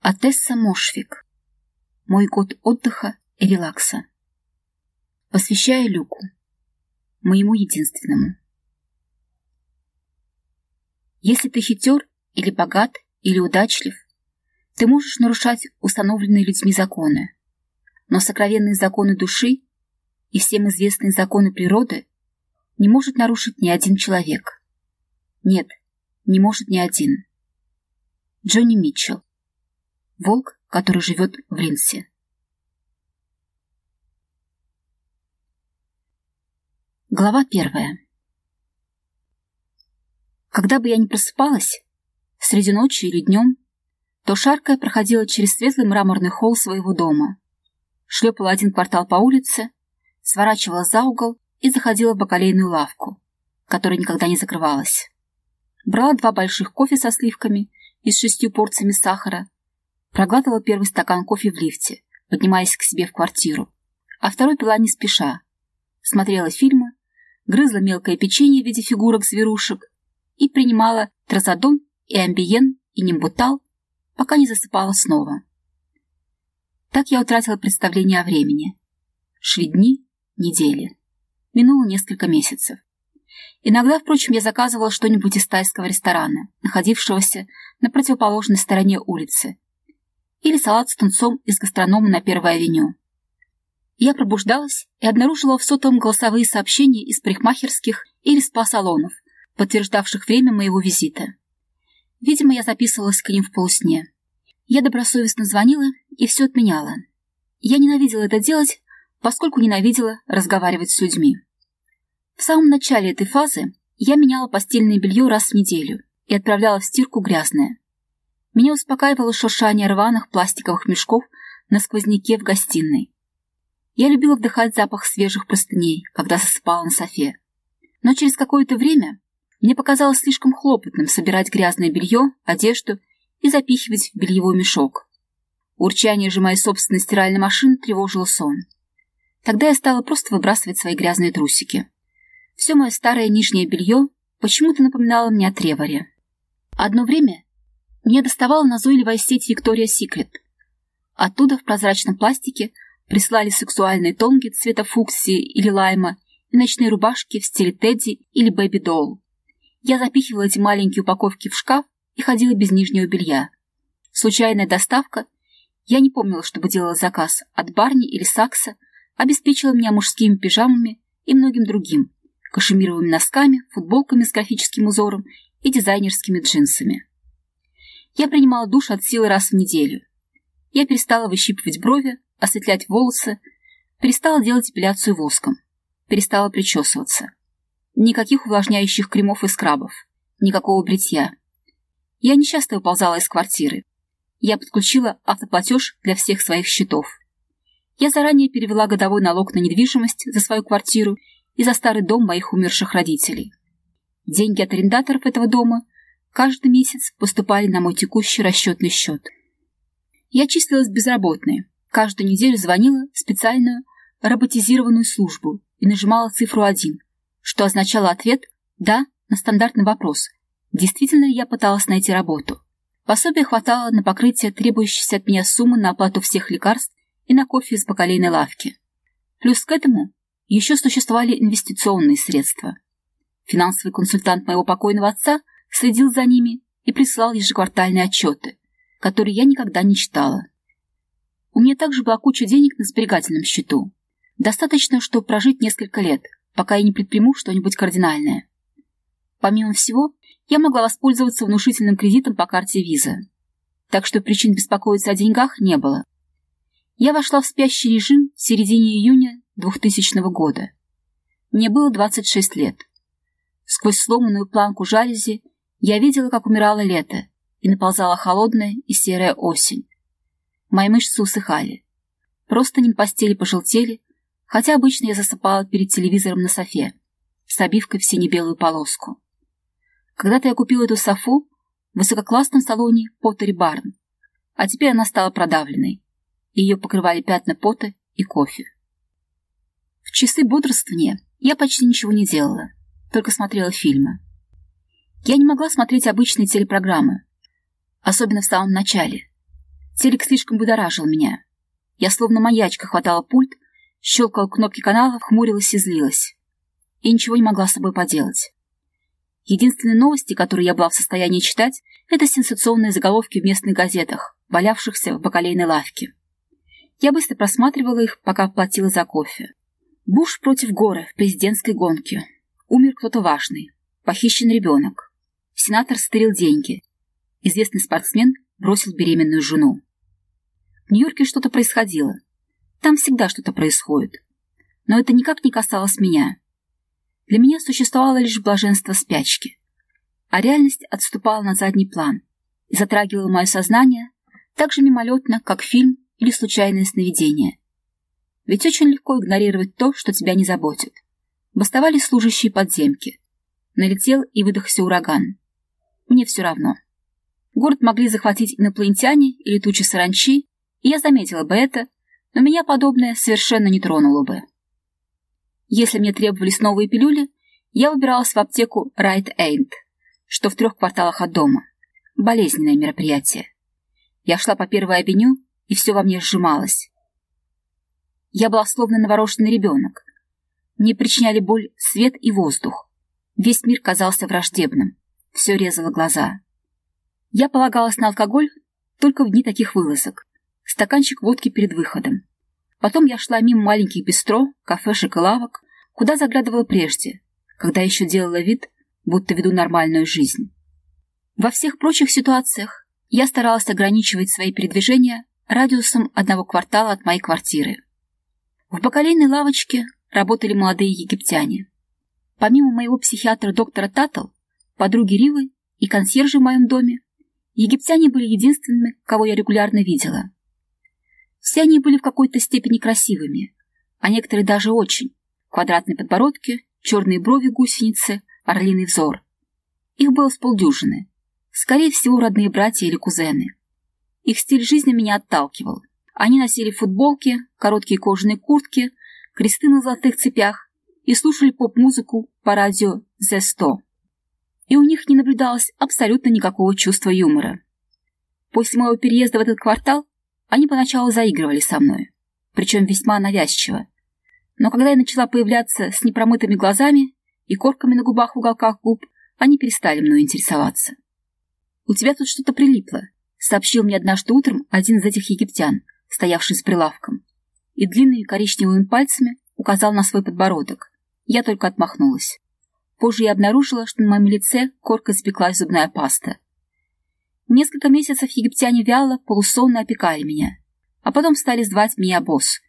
Атесса Мошвик. Мой год отдыха и релакса. Посвящаю Люку, моему единственному. Если ты хитер или богат, или удачлив, ты можешь нарушать установленные людьми законы, но сокровенные законы души и всем известные законы природы не может нарушить ни один человек. Нет, не может ни один. Джонни Митчелл. Волк, который живет в Линсе. Глава первая. Когда бы я ни просыпалась, среди ночи или днем, то шаркая проходила через светлый мраморный холл своего дома, шлепала один квартал по улице, сворачивала за угол и заходила в бакалейную лавку, которая никогда не закрывалась. Брала два больших кофе со сливками и с шестью порциями сахара, проглатывала первый стакан кофе в лифте, поднимаясь к себе в квартиру, а второй пила не спеша, смотрела фильмы, грызла мелкое печенье в виде фигурок зверушек и принимала тразодон и амбиен и нимбутал, пока не засыпала снова. Так я утратила представление о времени. Шли дни, недели. Минуло несколько месяцев. Иногда, впрочем, я заказывала что-нибудь из тайского ресторана, находившегося на противоположной стороне улицы, или салат с тунцом из гастронома на Первой авеню. Я пробуждалась и обнаружила в сотовом голосовые сообщения из парикмахерских или спа-салонов, подтверждавших время моего визита. Видимо, я записывалась к ним в полусне. Я добросовестно звонила и все отменяла. Я ненавидела это делать, поскольку ненавидела разговаривать с людьми. В самом начале этой фазы я меняла постельное белье раз в неделю и отправляла в стирку грязное. Меня успокаивало шуршание рваных пластиковых мешков на сквозняке в гостиной. Я любила вдыхать запах свежих простыней, когда засыпала на софе. Но через какое-то время мне показалось слишком хлопотным собирать грязное белье, одежду и запихивать в бельевой мешок. Урчание же моей собственной стиральной машины тревожило сон. Тогда я стала просто выбрасывать свои грязные трусики. Все мое старое нижнее белье почему-то напоминало мне о Треворе. Одно время мне доставала назойливая сеть Виктория Секрет. Оттуда в прозрачном пластике прислали сексуальные тонги цвета фуксии или лайма и ночные рубашки в стиле Тедди или Бэби Долл. Я запихивала эти маленькие упаковки в шкаф и ходила без нижнего белья. Случайная доставка, я не помнила, чтобы делала заказ от Барни или Сакса, обеспечила меня мужскими пижамами и многим другим, кашемировыми носками, футболками с графическим узором и дизайнерскими джинсами. Я принимала душ от силы раз в неделю. Я перестала выщипывать брови, осветлять волосы, перестала делать эпиляцию воском, перестала причесываться. Никаких увлажняющих кремов и скрабов, никакого бритья. Я нечасто выползала из квартиры. Я подключила автоплатеж для всех своих счетов. Я заранее перевела годовой налог на недвижимость за свою квартиру и за старый дом моих умерших родителей. Деньги от арендаторов этого дома каждый месяц поступали на мой текущий расчетный счет. Я числилась безработной, каждую неделю звонила в специальную роботизированную службу и нажимала цифру 1, что означало ответ «да» на стандартный вопрос, действительно ли я пыталась найти работу. Пособия хватало на покрытие требующейся от меня суммы на оплату всех лекарств и на кофе из бакалейной лавки. Плюс к этому еще существовали инвестиционные средства. Финансовый консультант моего покойного отца следил за ними и присылал ежеквартальные отчеты, которые я никогда не читала. У меня также была куча денег на сберегательном счету. Достаточно, чтобы прожить несколько лет, пока я не предприму что-нибудь кардинальное. Помимо всего, я могла воспользоваться внушительным кредитом по карте Visa. Так что причин беспокоиться о деньгах не было. Я вошла в спящий режим в середине июня 2000 года. Мне было 26 лет. Сквозь сломанную планку жалюзи я видела, как умирало лето, и наползала холодная и серая осень. Мои мышцы усыхали. Просто не постели пожелтели, хотя обычно я засыпала перед телевизором на софе, с обивкой в сине-белую полоску. Когда-то я купила эту софу в высококлассном салоне Поттери Барн, а теперь она стала продавленной. Ее покрывали пятна пота и кофе. В часы бодрствования я почти ничего не делала, только смотрела фильмы. Я не могла смотреть обычные телепрограммы, особенно в самом начале. Телек слишком будоражил меня. Я словно маячка хватала пульт, щелкала кнопки каналов, хмурилась и злилась. И ничего не могла с собой поделать. Единственные новости, которые я была в состоянии читать, это сенсационные заголовки в местных газетах, валявшихся в бакалейной лавке. Я быстро просматривала их, пока платила за кофе. Буш против Горы в президентской гонке. Умер кто-то важный. Похищен ребенок. Сенатор стырил деньги. Известный спортсмен бросил беременную жену. В Нью-Йорке что-то происходило. Там всегда что-то происходит. Но это никак не касалось меня. Для меня существовало лишь блаженство спячки. А реальность отступала на задний план и затрагивала мое сознание так же мимолетно, как фильм или случайное сновидение. Ведь очень легко игнорировать то, что тебя не заботит. Бастовали служащие подземки. Налетел и выдохся ураган. Мне все равно. Город могли захватить инопланетяне или тучи саранчи, и я заметила бы это, но меня подобное совершенно не тронуло бы. Если мне требовались новые пилюли, я выбиралась в аптеку Right Ain't, что в трех кварталах от дома. Болезненное мероприятие. Я шла по первой авеню, и все во мне сжималось. Я была словно наворошенный ребенок. Мне причиняли боль свет и воздух. Весь мир казался враждебным. Все резало глаза. Я полагалась на алкоголь только в дни таких вылазок. Стаканчик водки перед выходом. Потом я шла мимо маленьких бистро, кафешек и лавок, куда заглядывала прежде, когда еще делала вид, будто веду нормальную жизнь. Во всех прочих ситуациях я старалась ограничивать свои передвижения радиусом одного квартала от моей квартиры. В бакалейной лавочке работали молодые египтяне. Помимо моего психиатра доктора Таттл, подруги Ривы и консьержи в моем доме, египтяне были единственными, кого я регулярно видела. Все они были в какой-то степени красивыми, а некоторые даже очень. Квадратные подбородки, черные брови гусеницы, орлиный взор. Их было с полдюжины. Скорее всего, родные братья или кузены. Их стиль жизни меня отталкивал. Они носили футболки, короткие кожаные куртки, кресты на золотых цепях и слушали поп-музыку по радио Z100. И у них не наблюдалось абсолютно никакого чувства юмора. После моего переезда в этот квартал они поначалу заигрывали со мной, причем весьма навязчиво. Но когда я начала появляться с непромытыми глазами и корками на губах в уголках губ, они перестали мной интересоваться. «У тебя тут что-то прилипло», — сообщил мне однажды утром один из этих египтян, стоявший с прилавком, и длинными коричневыми пальцами указал на свой подбородок. Я только отмахнулась. Позже я обнаружила, что на моем лице корка запеклась зубная паста — Несколько месяцев египтяне вяло, полусонно опекали меня, а потом стали звать меня босс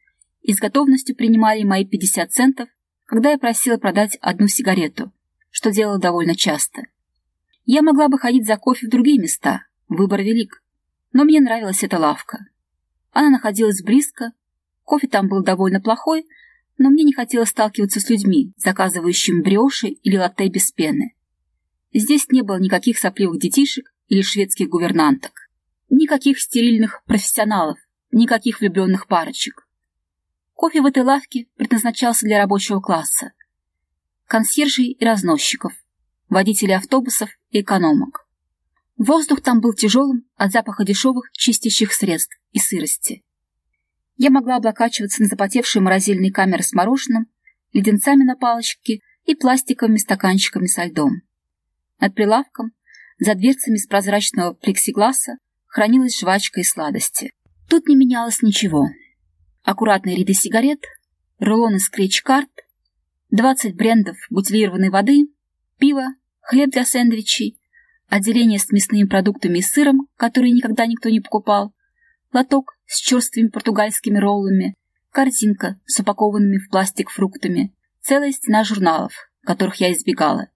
и с готовностью принимали мои 50 центов, когда я просила продать одну сигарету, что делала довольно часто. Я могла бы ходить за кофе в другие места, выбор велик, но мне нравилась эта лавка. Она находилась близко, кофе там был довольно плохой, но мне не хотелось сталкиваться с людьми, заказывающими бреши или латте без пены. Здесь не было никаких сопливых детишек или шведских гувернанток. Никаких стерильных профессионалов, никаких влюбленных парочек. Кофе в этой лавке предназначался для рабочего класса. Консьержей и разносчиков, водителей автобусов и экономок. Воздух там был тяжелым от запаха дешевых чистящих средств и сырости. Я могла облокачиваться на запотевшие морозильные камеры с мороженым, леденцами на палочке и пластиковыми стаканчиками со льдом. Над прилавком за дверцами из прозрачного плексигласа хранилась жвачка и сладости. Тут не менялось ничего. Аккуратные ряды сигарет, рулоны скретч-карт, 20 брендов бутилированной воды, пиво, хлеб для сэндвичей, отделение с мясными продуктами и сыром, которые никогда никто не покупал, лоток с черствыми португальскими роллами, корзинка с упакованными в пластик фруктами, целая стена журналов, которых я избегала.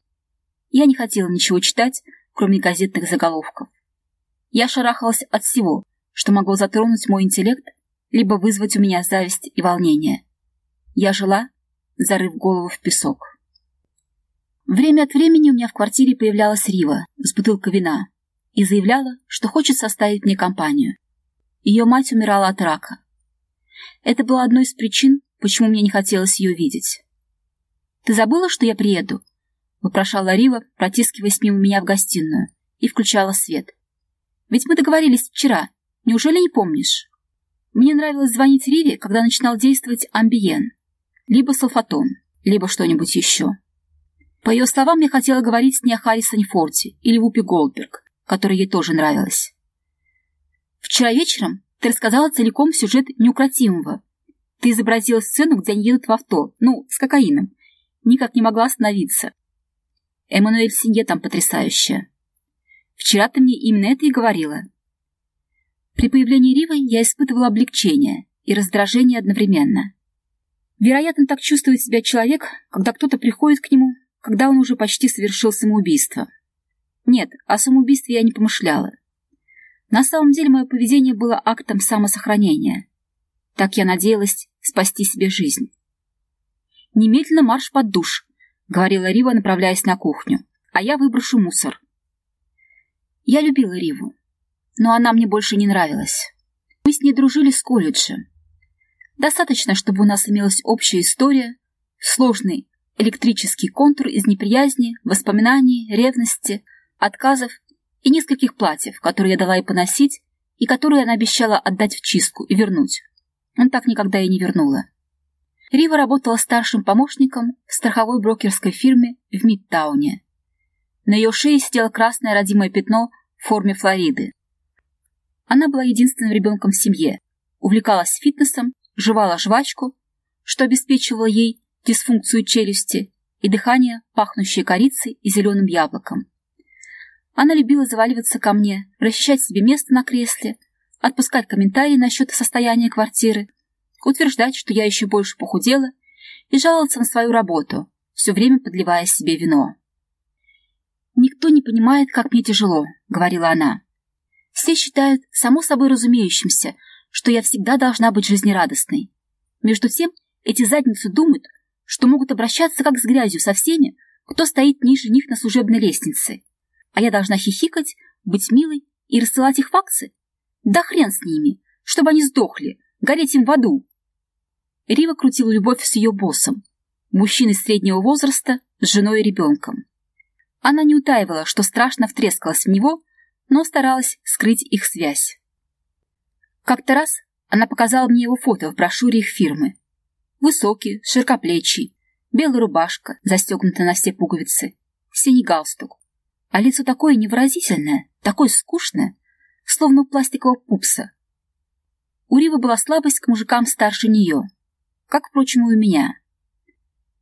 Я не хотела ничего читать, кроме газетных заголовков. Я шарахалась от всего, что могло затронуть мой интеллект, либо вызвать у меня зависть и волнение. Я жила, зарыв голову в песок. Время от времени у меня в квартире появлялась Рива с бутылкой вина и заявляла, что хочет составить мне компанию. Ее мать умирала от рака. Это было одной из причин, почему мне не хотелось ее видеть. «Ты забыла, что я приеду?» вопрошала Рива, протискиваясь мимо меня в гостиную, и включала свет. «Ведь мы договорились вчера, Неужели не помнишь? Мне нравилось звонить Риве, когда начинал действовать амбиен. Либо сульфатон, либо что-нибудь еще. По ее словам, я хотела говорить с ней о Харрисоне Форте или Вупи Голдберг, которая ей тоже нравилась. Вчера вечером ты рассказала целиком сюжет неукротимого. Ты изобразила сцену, где они едут в авто, ну, с кокаином. Никак не могла остановиться. Эммануэль Синье там потрясающая. Вчера ты мне именно это и говорила. При появлении Ривы я испытывала облегчение и раздражение одновременно. Вероятно, так чувствует себя человек, когда кто-то приходит к нему, когда он уже почти совершил самоубийство. Нет, о самоубийстве я не помышляла. На самом деле мое поведение было актом самосохранения. Так я надеялась спасти себе жизнь. «Немедленно марш под душ», — говорила Рива, направляясь на кухню, «а я выброшу мусор». Я любила Риву, но она мне больше не нравилась. Мы с ней дружили с колледжа. Достаточно, чтобы у нас имелась общая история, сложный электрический контур из неприязни, воспоминаний, ревности, отказов и нескольких платьев, которые я дала ей поносить и которые она обещала отдать в чистку и вернуть. Он так никогда и не вернула. Рива работала старшим помощником в страховой брокерской фирме в Мидтауне. На ее шее сидело красное родимое пятно в форме Флориды. Она была единственным ребенком в семье, увлекалась фитнесом, жевала жвачку, что обеспечивало ей дисфункцию челюсти и дыхание, пахнущее корицей и зеленым яблоком. Она любила заваливаться ко мне, расчищать себе место на кресле, отпускать комментарии насчет состояния квартиры, утверждать, что я еще больше похудела, и жаловаться на свою работу, все время подливая себе вино. «Никто не понимает, как мне тяжело», — говорила она. «Все считают само собой разумеющимся, что я всегда должна быть жизнерадостной. Между тем, эти задницы думают, что могут обращаться как с грязью со всеми, кто стоит ниже них на служебной лестнице, а я должна хихикать, быть милой и рассылать их факсы? Да хрен с ними, чтобы они сдохли, гореть им в аду. Рива крутила любовь с ее боссом, мужчиной среднего возраста, с женой и ребенком. Она не утаивала, что страшно втрескалась в него, но старалась скрыть их связь. Как-то раз она показала мне его фото в брошюре их фирмы. Высокий, широкоплечий, белая рубашка, застегнутая на все пуговицы, синий галстук, а лицо такое невыразительное, такое скучное, словно у пластикового пупса. У Ривы была слабость к мужикам старше нее, как, впрочем, и у меня.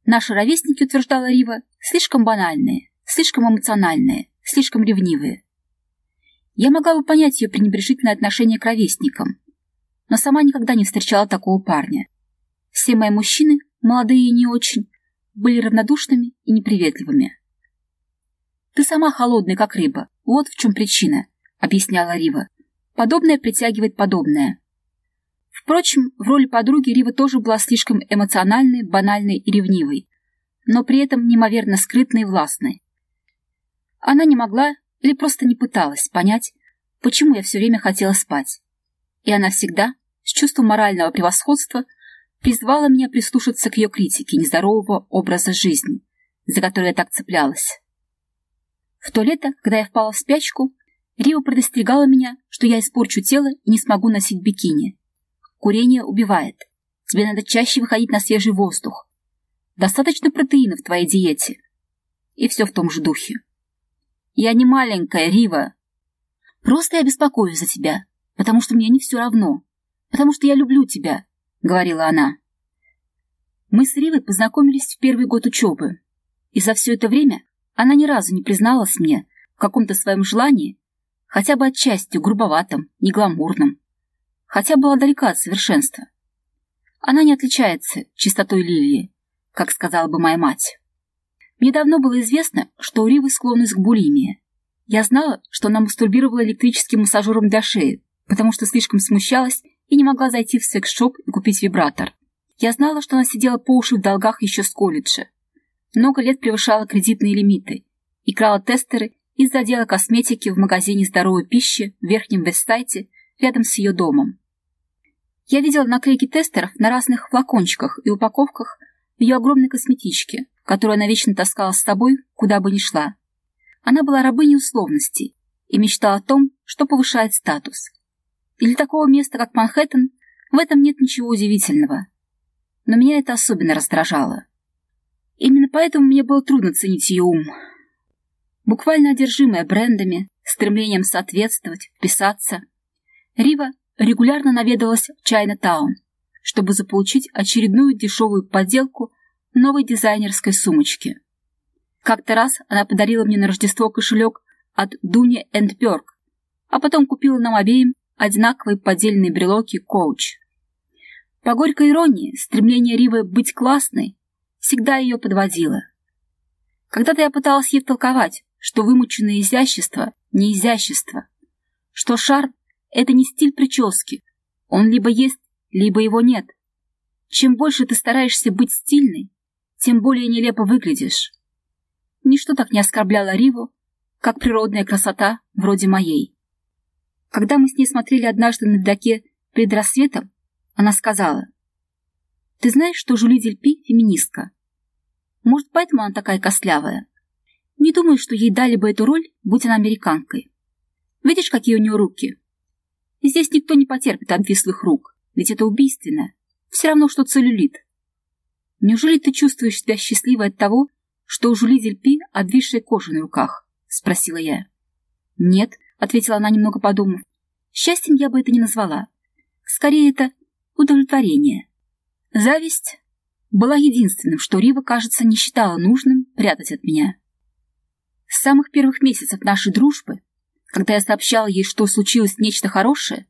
Наши ровесники, утверждала Рива, слишком банальные, слишком эмоциональные, слишком ревнивые. Я могла бы понять ее пренебрежительное отношение к ровесникам, но сама никогда не встречала такого парня. Все мои мужчины, молодые и не очень, были равнодушными и неприветливыми. Ты сама холодная, как рыба. Вот в чем причина, — объясняла Рива. Подобное притягивает подобное. Впрочем, в роли подруги Рива тоже была слишком эмоциональной, банальной и ревнивой, но при этом неимоверно скрытной и властной. Она не могла или просто не пыталась понять, почему я все время хотела спать. И она всегда, с чувством морального превосходства, призвала меня прислушаться к ее критике нездорового образа жизни, за который я так цеплялась. В то лето, когда я впала в спячку, Рива предостерегала меня, что я испорчу тело и не смогу носить бикини. Курение убивает. Тебе надо чаще выходить на свежий воздух. Достаточно протеина в твоей диете. И все в том же духе. Я не маленькая, Рива. Просто я беспокоюсь за тебя, потому что мне не все равно. Потому что я люблю тебя, — говорила она. Мы с Ривой познакомились в первый год учебы. И за все это время она ни разу не призналась мне в каком-то своем желании, хотя бы отчасти грубоватом, негламурном, хотя была далека от совершенства. Она не отличается чистотой лилии, как сказала бы моя мать. Мне давно было известно, что у Ривы склонность к булимии. Я знала, что она мастурбировала электрическим массажером для шеи, потому что слишком смущалась и не могла зайти в секс-шоп и купить вибратор. Я знала, что она сидела по уши в долгах еще с колледжа, много лет превышала кредитные лимиты и крала тестеры из отдела косметики в магазине здоровой пищи в Верхнем Вестсайте рядом с ее домом. Я видела наклейки тестеров на разных флакончиках и упаковках в ее огромной косметичке, которую она вечно таскала с собой, куда бы ни шла. Она была рабыней условностей и мечтала о том, что повышает статус. И для такого места, как Манхэттен, в этом нет ничего удивительного. Но меня это особенно раздражало. Именно поэтому мне было трудно ценить ее ум. Буквально одержимая брендами, стремлением соответствовать, вписаться, Рива регулярно наведывалась в Чайна-таун, чтобы заполучить очередную дешевую подделку новой дизайнерской сумочки. Как-то раз она подарила мне на Рождество кошелек от Дуни энд Бёрк, а потом купила нам обеим одинаковые поддельные брелоки «Коуч». По горькой иронии, стремление Ривы быть классной всегда ее подводило. Когда-то я пыталась ей толковать, что вымученное изящество — не изящество, что шар — это не стиль прически, он либо есть, либо его нет. Чем больше ты стараешься быть стильной, тем более нелепо выглядишь. Ничто так не оскорбляло Риву, как природная красота вроде моей. Когда мы с ней смотрели однажды на ледоке перед рассветом, она сказала, «Ты знаешь, что Жули Дельпи — феминистка? Может, поэтому она такая костлявая? Не думаю, что ей дали бы эту роль, будь она американкой. Видишь, какие у нее руки? Здесь никто не потерпит обвислых рук, ведь это убийственно. Все равно, что целлюлит. Неужели ты чувствуешь себя счастливой от того, что у Жули Дельпи обвисшая кожа на руках?» — спросила я. «Нет», — ответила она, немного подумав. «Счастьем я бы это не назвала. Скорее, это удовлетворение. Зависть была единственным, что Рива, кажется, не считала нужным прятать от меня. С самых первых месяцев нашей дружбы, когда я сообщала ей, что случилось нечто хорошее,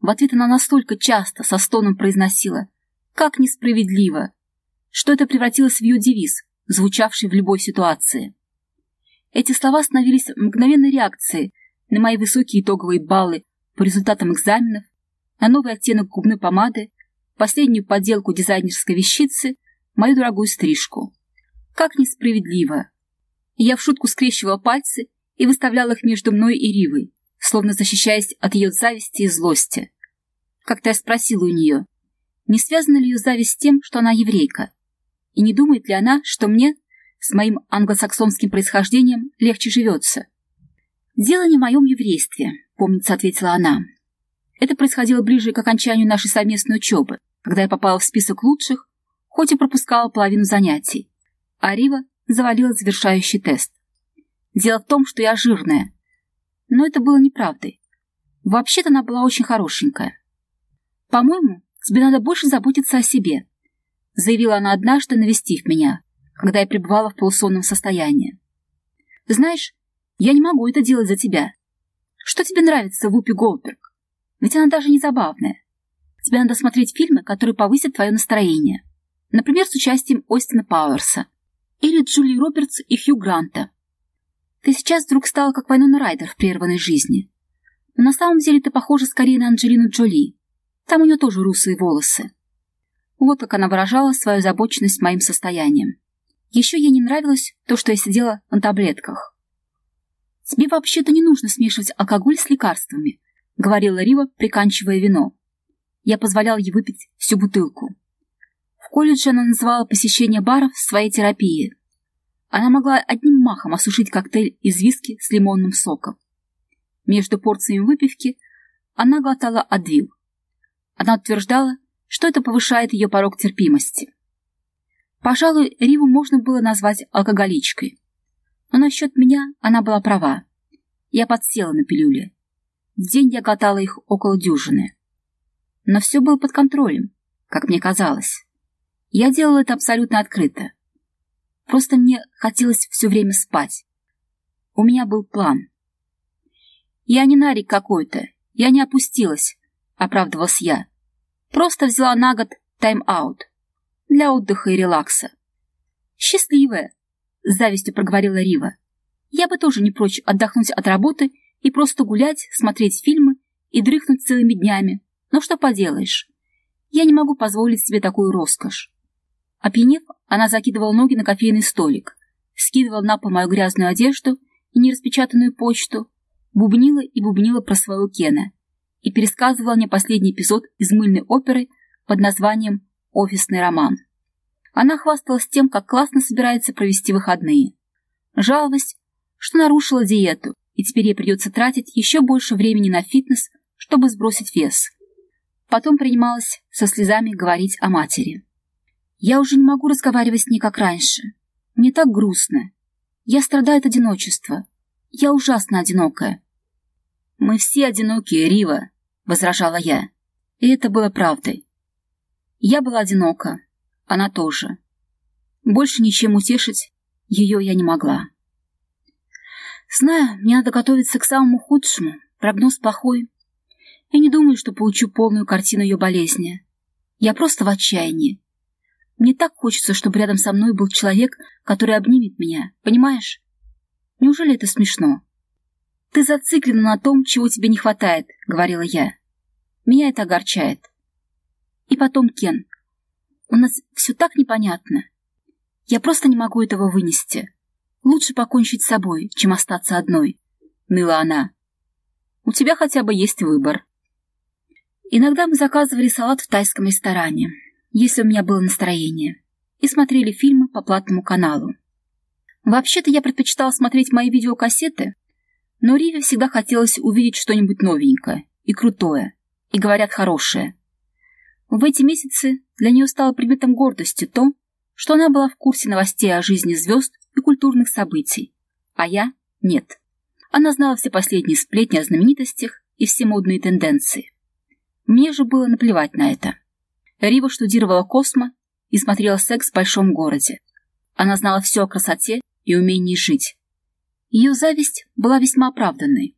в ответ она настолько часто со стоном произносила «как несправедливо», что это превратилось в ее девиз, звучавший в любой ситуации. Эти слова становились мгновенной реакцией на мои высокие итоговые баллы по результатам экзаменов на новый оттенок губной помады, последнюю подделку дизайнерской вещицы, мою дорогую стрижку. Как несправедливо! Я в шутку скрещивала пальцы и выставляла их между мной и Ривой, словно защищаясь от ее зависти и злости. Как-то я спросила у нее, не связана ли ее зависть с тем, что она еврейка, и не думает ли она, что мне, с моим англосаксонским происхождением, легче живется. «Дело не в моем еврействе», — помнится, ответила она. Это происходило ближе к окончанию нашей совместной учебы, когда я попала в список лучших, хоть и пропускала половину занятий, а Рива завалила завершающий тест. Дело в том, что я жирная. Но это было неправдой. Вообще-то она была очень хорошенькая. «По-моему, тебе надо больше заботиться о себе», заявила она однажды, навестив меня, когда я пребывала в полусонном состоянии. «Знаешь, я не могу это делать за тебя. Что тебе нравится в Упи Голдберг? Ведь она даже не забавная. Тебе надо смотреть фильмы, которые повысят твое настроение. Например, с участием Остина Пауэрса. Или Джули Робертс и Хью Гранта. Ты сейчас вдруг стала как Вайнона Райдер в прерванной жизни. Но на самом деле ты похожа скорее на Анджелину Джоли. Там у нее тоже русые волосы. Вот как она выражала свою озабоченность моим состоянием. Еще ей не нравилось то, что я сидела на таблетках. Тебе вообще-то не нужно смешивать алкоголь с лекарствами, — говорила Рива, приканчивая вино. Я позволял ей выпить всю бутылку. В колледже она называла посещение баров своей терапией. Она могла одним махом осушить коктейль из виски с лимонным соком. Между порциями выпивки она глотала адвил. Она утверждала, что это повышает ее порог терпимости. Пожалуй, Риву можно было назвать алкоголичкой. Но насчет меня она была права. Я подсела на пилюли. В день я катала их около дюжины. Но все было под контролем, как мне казалось. Я делала это абсолютно открыто. Просто мне хотелось все время спать. У меня был план. Я не нарик какой-то, я не опустилась, оправдывалась я. Просто взяла на год тайм-аут для отдыха и релакса. Счастливая, с завистью проговорила Рива. Я бы тоже не прочь отдохнуть от работы и просто гулять, смотреть фильмы и дрыхнуть целыми днями. Но что поделаешь? Я не могу позволить себе такую роскошь. Опьянев, она закидывала ноги на кофейный столик, скидывала на пол мою грязную одежду и нераспечатанную почту, бубнила и бубнила про своего Кена и пересказывала мне последний эпизод из мыльной оперы под названием «Офисный роман». Она хвасталась тем, как классно собирается провести выходные. Жаловалась, что нарушила диету и теперь ей придется тратить еще больше времени на фитнес, чтобы сбросить вес. Потом принималась со слезами говорить о матери. Я уже не могу разговаривать с ней, как раньше. Мне так грустно. Я страдаю от одиночества. Я ужасно одинокая. «Мы все одинокие, Рива», — возражала я. И это было правдой. Я была одинока, она тоже. Больше ничем утешить ее я не могла. Знаю, мне надо готовиться к самому худшему, прогноз плохой. Я не думаю, что получу полную картину ее болезни. Я просто в отчаянии. Мне так хочется, чтобы рядом со мной был человек, который обнимет меня, понимаешь? Неужели это смешно? Ты зациклена на том, чего тебе не хватает, — говорила я. Меня это огорчает. И потом, Кен, у нас все так непонятно. Я просто не могу этого вынести. Лучше покончить с собой, чем остаться одной, — ныла она. У тебя хотя бы есть выбор. Иногда мы заказывали салат в тайском ресторане, если у меня было настроение, и смотрели фильмы по платному каналу. Вообще-то я предпочитала смотреть мои видеокассеты, но Риве всегда хотелось увидеть что-нибудь новенькое и крутое, и, говорят, хорошее. В эти месяцы для нее стало предметом гордости то, что она была в курсе новостей о жизни звезд и культурных событий, а я — нет. Она знала все последние сплетни о знаменитостях и все модные тенденции. Мне же было наплевать на это. Рива штудировала космо и смотрела секс в большом городе. Она знала все о красоте и умении жить. Ее зависть была весьма оправданной.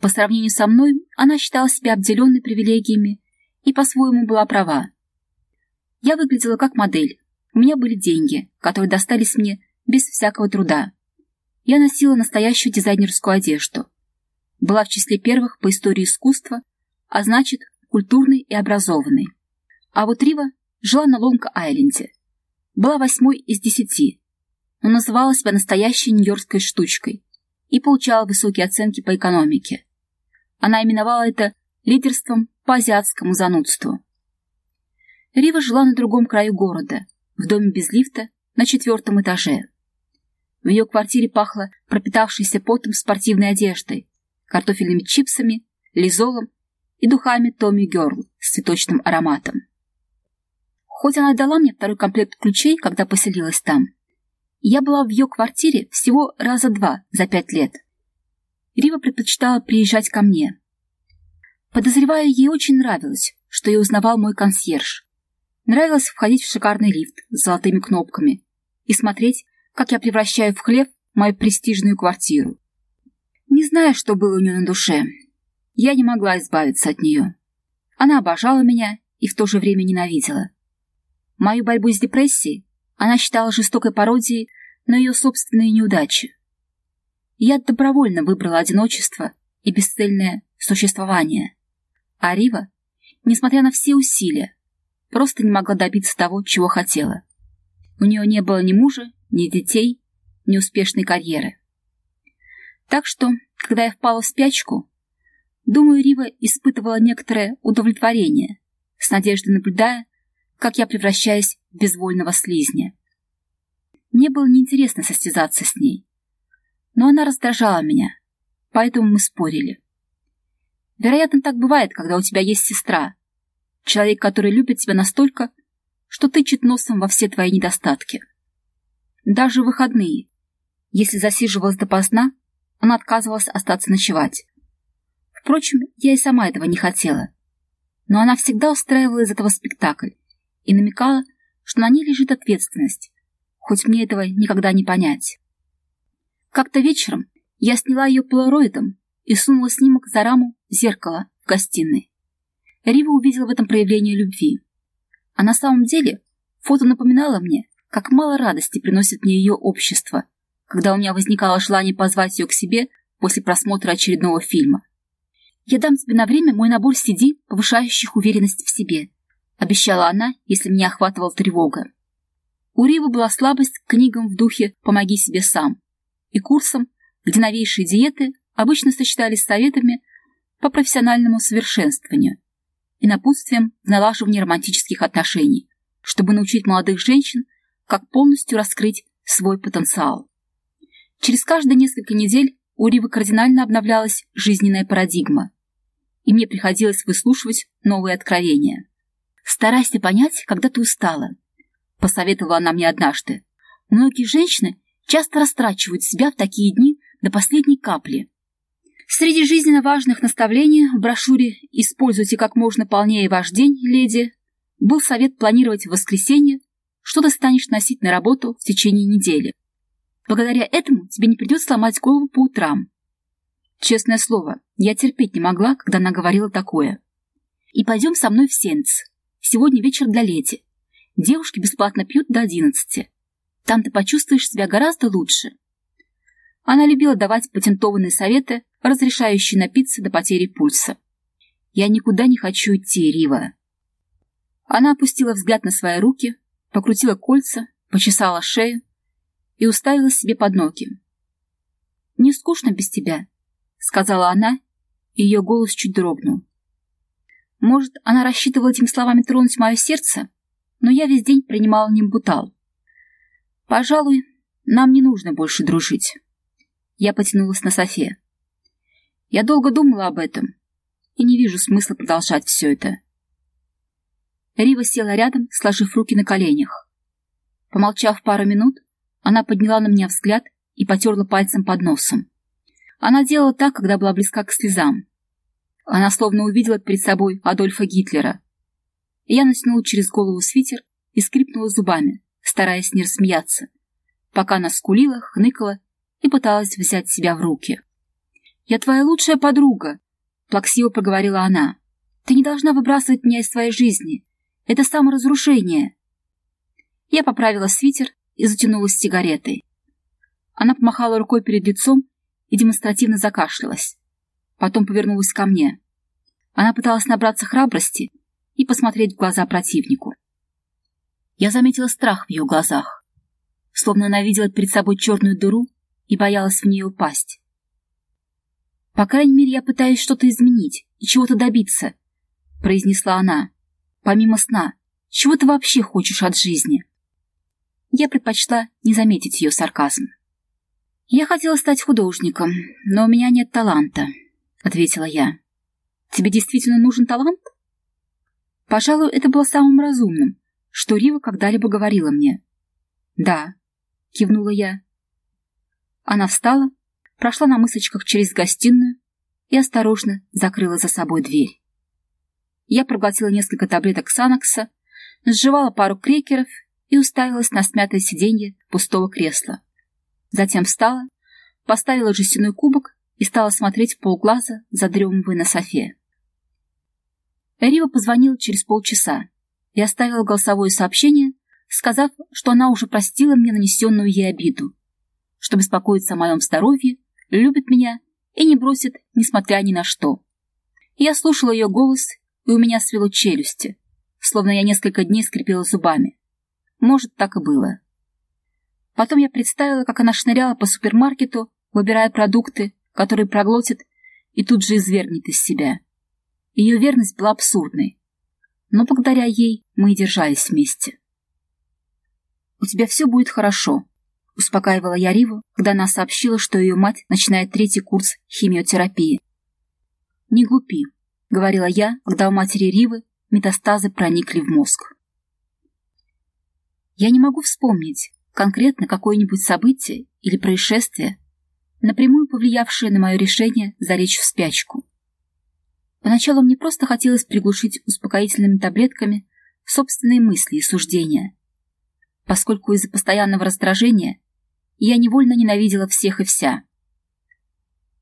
По сравнению со мной, она считала себя обделенной привилегиями и по-своему была права. Я выглядела как модель. У меня были деньги, которые достались мне без всякого труда. Я носила настоящую дизайнерскую одежду. Была в числе первых по истории искусства, а значит, культурной и образованной. А вот Рива жила на Лонг-Айленде. Была восьмой из десяти, но называла себя настоящей нью-йоркской штучкой и получала высокие оценки по экономике. Она именовала это лидерством по азиатскому занудству. Рива жила на другом краю города, в доме без лифта, на четвертом этаже. В ее квартире пахло пропитавшейся потом спортивной одеждой, картофельными чипсами, лизолом и духами Томми Герл с цветочным ароматом. Хоть она дала мне второй комплект ключей, когда поселилась там, я была в ее квартире всего раза два за пять лет. Рива предпочитала приезжать ко мне. Подозреваю, ей очень нравилось, что я узнавал мой консьерж. Нравилось входить в шикарный лифт с золотыми кнопками и смотреть, как я превращаю в хлеб мою престижную квартиру. Не знаю, что было у нее на душе. Я не могла избавиться от нее. Она обожала меня и в то же время ненавидела. Мою борьбу с депрессией она считала жестокой пародией на ее собственные неудачи. Я добровольно выбрала одиночество и бесцельное существование. А Рива, несмотря на все усилия, просто не могла добиться того, чего хотела. У нее не было ни мужа, ни детей, ни успешной карьеры. Так что, когда я впала в спячку, думаю, Рива испытывала некоторое удовлетворение, с надеждой наблюдая, как я превращаюсь в безвольного слизня. Мне было неинтересно состязаться с ней. Но она раздражала меня, поэтому мы спорили. Вероятно, так бывает, когда у тебя есть сестра. Человек, который любит тебя настолько, что тычет носом во все твои недостатки. Даже в выходные, если засиживалась допоздна, она отказывалась остаться ночевать. Впрочем, я и сама этого не хотела. Но она всегда устраивала из этого спектакль и намекала, что на ней лежит ответственность, хоть мне этого никогда не понять. Как-то вечером я сняла ее полароидом и сунула снимок за раму зеркала в гостиной. Рива увидела в этом проявление любви. А на самом деле фото напоминало мне, как мало радости приносит мне ее общество, когда у меня возникало желание позвать ее к себе после просмотра очередного фильма. «Я дам тебе на время мой набор CD, повышающих уверенность в себе», обещала она, если меня охватывала тревога. У Ривы была слабость к книгам в духе «Помоги себе сам» и курсам, где новейшие диеты обычно сочетались с советами по профессиональному совершенствованию и напутствием в налаживании романтических отношений, чтобы научить молодых женщин, как полностью раскрыть свой потенциал. Через каждые несколько недель у Ривы кардинально обновлялась жизненная парадигма. И мне приходилось выслушивать новые откровения. «Старайся понять, когда ты устала», — посоветовала она мне однажды. «Многие женщины часто растрачивают себя в такие дни до последней капли. Среди жизненно важных наставлений в брошюре «Используйте как можно полнее ваш день, леди» был совет планировать в воскресенье, что ты станешь носить на работу в течение недели. Благодаря этому тебе не придется сломать голову по утрам. Честное слово, я терпеть не могла, когда она говорила такое. И пойдем со мной в Сенц. Сегодня вечер для леди. Девушки бесплатно пьют до одиннадцати. Там ты почувствуешь себя гораздо лучше. Она любила давать патентованные советы, разрешающие напиться до потери пульса. «Я никуда не хочу идти, Рива». Она опустила взгляд на свои руки, покрутила кольца, почесала шею и уставила себе под ноги. «Не скучно без тебя», — сказала она, и ее голос чуть дрогнул. Может, она рассчитывала этими словами тронуть мое сердце, но я весь день принимала нимбутал. Пожалуй, нам не нужно больше дружить. Я потянулась на софе. Я долго думала об этом и не вижу смысла продолжать все это. Рива села рядом, сложив руки на коленях. Помолчав пару минут, она подняла на меня взгляд и потерла пальцем под носом. Она делала так, когда была близка к слезам. Она словно увидела перед собой Адольфа Гитлера. Я натянула через голову свитер и скрипнула зубами, стараясь не рассмеяться, пока она скулила, хныкала и пыталась взять себя в руки. «Я твоя лучшая подруга», — плаксиво проговорила она. «Ты не должна выбрасывать меня из своей жизни. Это саморазрушение». Я поправила свитер и затянулась сигаретой. Она помахала рукой перед лицом и демонстративно закашлялась. Потом повернулась ко мне. Она пыталась набраться храбрости и посмотреть в глаза противнику. Я заметила страх в ее глазах, словно она видела перед собой черную дыру и боялась в нее упасть. «По крайней мере, я пытаюсь что-то изменить и чего-то добиться», — произнесла она. «Помимо сна, чего ты вообще хочешь от жизни?» Я предпочла не заметить ее сарказм. «Я хотела стать художником, но у меня нет таланта», — ответила я. «Тебе действительно нужен талант?» Пожалуй, это было самым разумным, что Рива когда-либо говорила мне. «Да», — кивнула я. Она встала, прошла на мысочках через гостиную и осторожно закрыла за собой дверь. Я проглотила несколько таблеток Санокса, сживала пару крекеров и уставилась на смятое сиденье пустого кресла. Затем встала, поставила жестяной кубок и стала смотреть полглаза, задремывая на софе. Рива позвонила через полчаса и оставила голосовое сообщение, сказав, что она уже простила мне нанесенную ей обиду, что беспокоится о моем здоровье, любит меня и не бросит, несмотря ни на что. Я слушала ее голос, и у меня свело челюсти, словно я несколько дней скрипела зубами. Может, так и было. Потом я представила, как она шныряла по супермаркету, выбирая продукты, которые проглотит и тут же извергнет из себя. Ее верность была абсурдной, но благодаря ей мы и держались вместе. «У тебя все будет хорошо», — успокаивала я Риву, когда она сообщила, что ее мать начинает третий курс химиотерапии. «Не глупи», — говорила я, когда у матери Ривы метастазы проникли в мозг. Я не могу вспомнить, конкретно какое-нибудь событие или происшествие, напрямую повлиявшее на мое решение залечь в спячку. Поначалу мне просто хотелось приглушить успокоительными таблетками собственные мысли и суждения, поскольку из-за постоянного раздражения я невольно ненавидела всех и вся.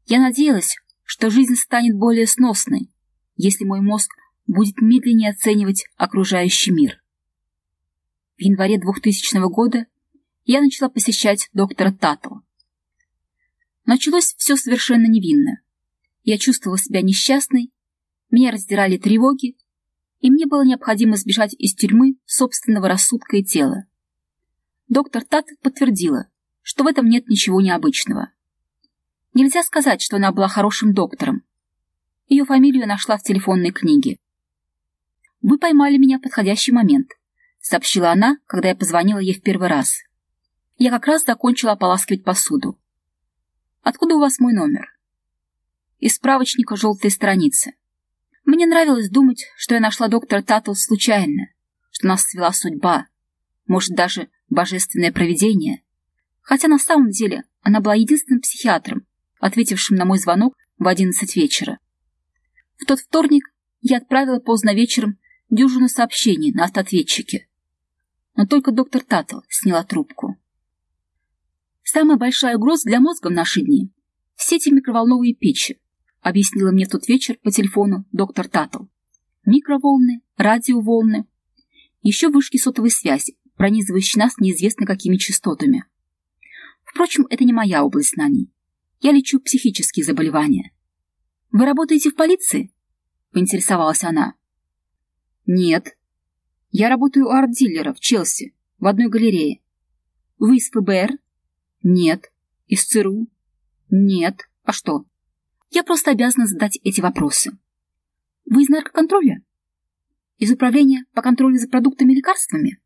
Я надеялась, что жизнь станет более сносной, если мой мозг будет медленнее оценивать окружающий мир. В январе 2000 года я начала посещать доктора Татл. Началось все совершенно невинно. Я чувствовала себя несчастной, меня раздирали тревоги, и мне было необходимо сбежать из тюрьмы собственного рассудка и тела. Доктор Тат подтвердила, что в этом нет ничего необычного. Нельзя сказать, что она была хорошим доктором. Ее фамилию нашла в телефонной книге. «Вы поймали меня в подходящий момент», — сообщила она, когда я позвонила ей в первый раз. Я как раз закончила ополаскивать посуду. Откуда у вас мой номер? Из справочника желтой страницы. Мне нравилось думать, что я нашла доктора Таттл случайно, что нас свела судьба, может, даже божественное провидение. Хотя на самом деле она была единственным психиатром, ответившим на мой звонок в одиннадцать вечера. В тот вторник я отправила поздно вечером дюжину сообщений на автоответчике. Но только доктор Таттл сняла трубку. Самая большая угроза для мозга в наши дни — все эти микроволновые печи, объяснила мне в тот вечер по телефону доктор Таттл. Микроволны, радиоволны, еще вышки сотовой связи, пронизывающие нас неизвестно какими частотами. Впрочем, это не моя область знаний. Я лечу психические заболевания. «Вы работаете в полиции?» — поинтересовалась она. «Нет. Я работаю у арт-дилера в Челси, в одной галерее. Вы из ФБР?» «Нет». «Из ЦРУ?» «Нет. А что?» «Я просто обязана задать эти вопросы». «Вы из наркоконтроля?» «Из управления по контролю за продуктами и лекарствами?»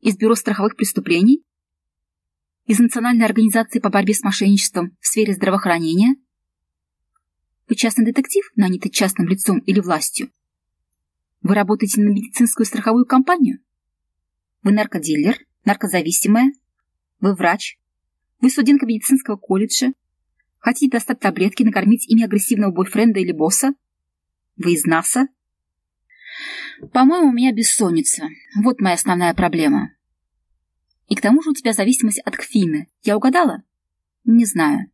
«Из бюро страховых преступлений?» «Из Национальной организации по борьбе с мошенничеством в сфере здравоохранения?» «Вы частный детектив, нанятый частным лицом или властью?» «Вы работаете на медицинскую страховую компанию?» «Вы наркодилер, наркозависимая?» «Вы врач, вы студентка медицинского колледжа. Хотите достать таблетки, накормить ими агрессивного бойфренда или босса? Вы из НАСА? По-моему, у меня бессонница. Вот моя основная проблема. И к тому же у тебя зависимость от кфины. Я угадала? Не знаю.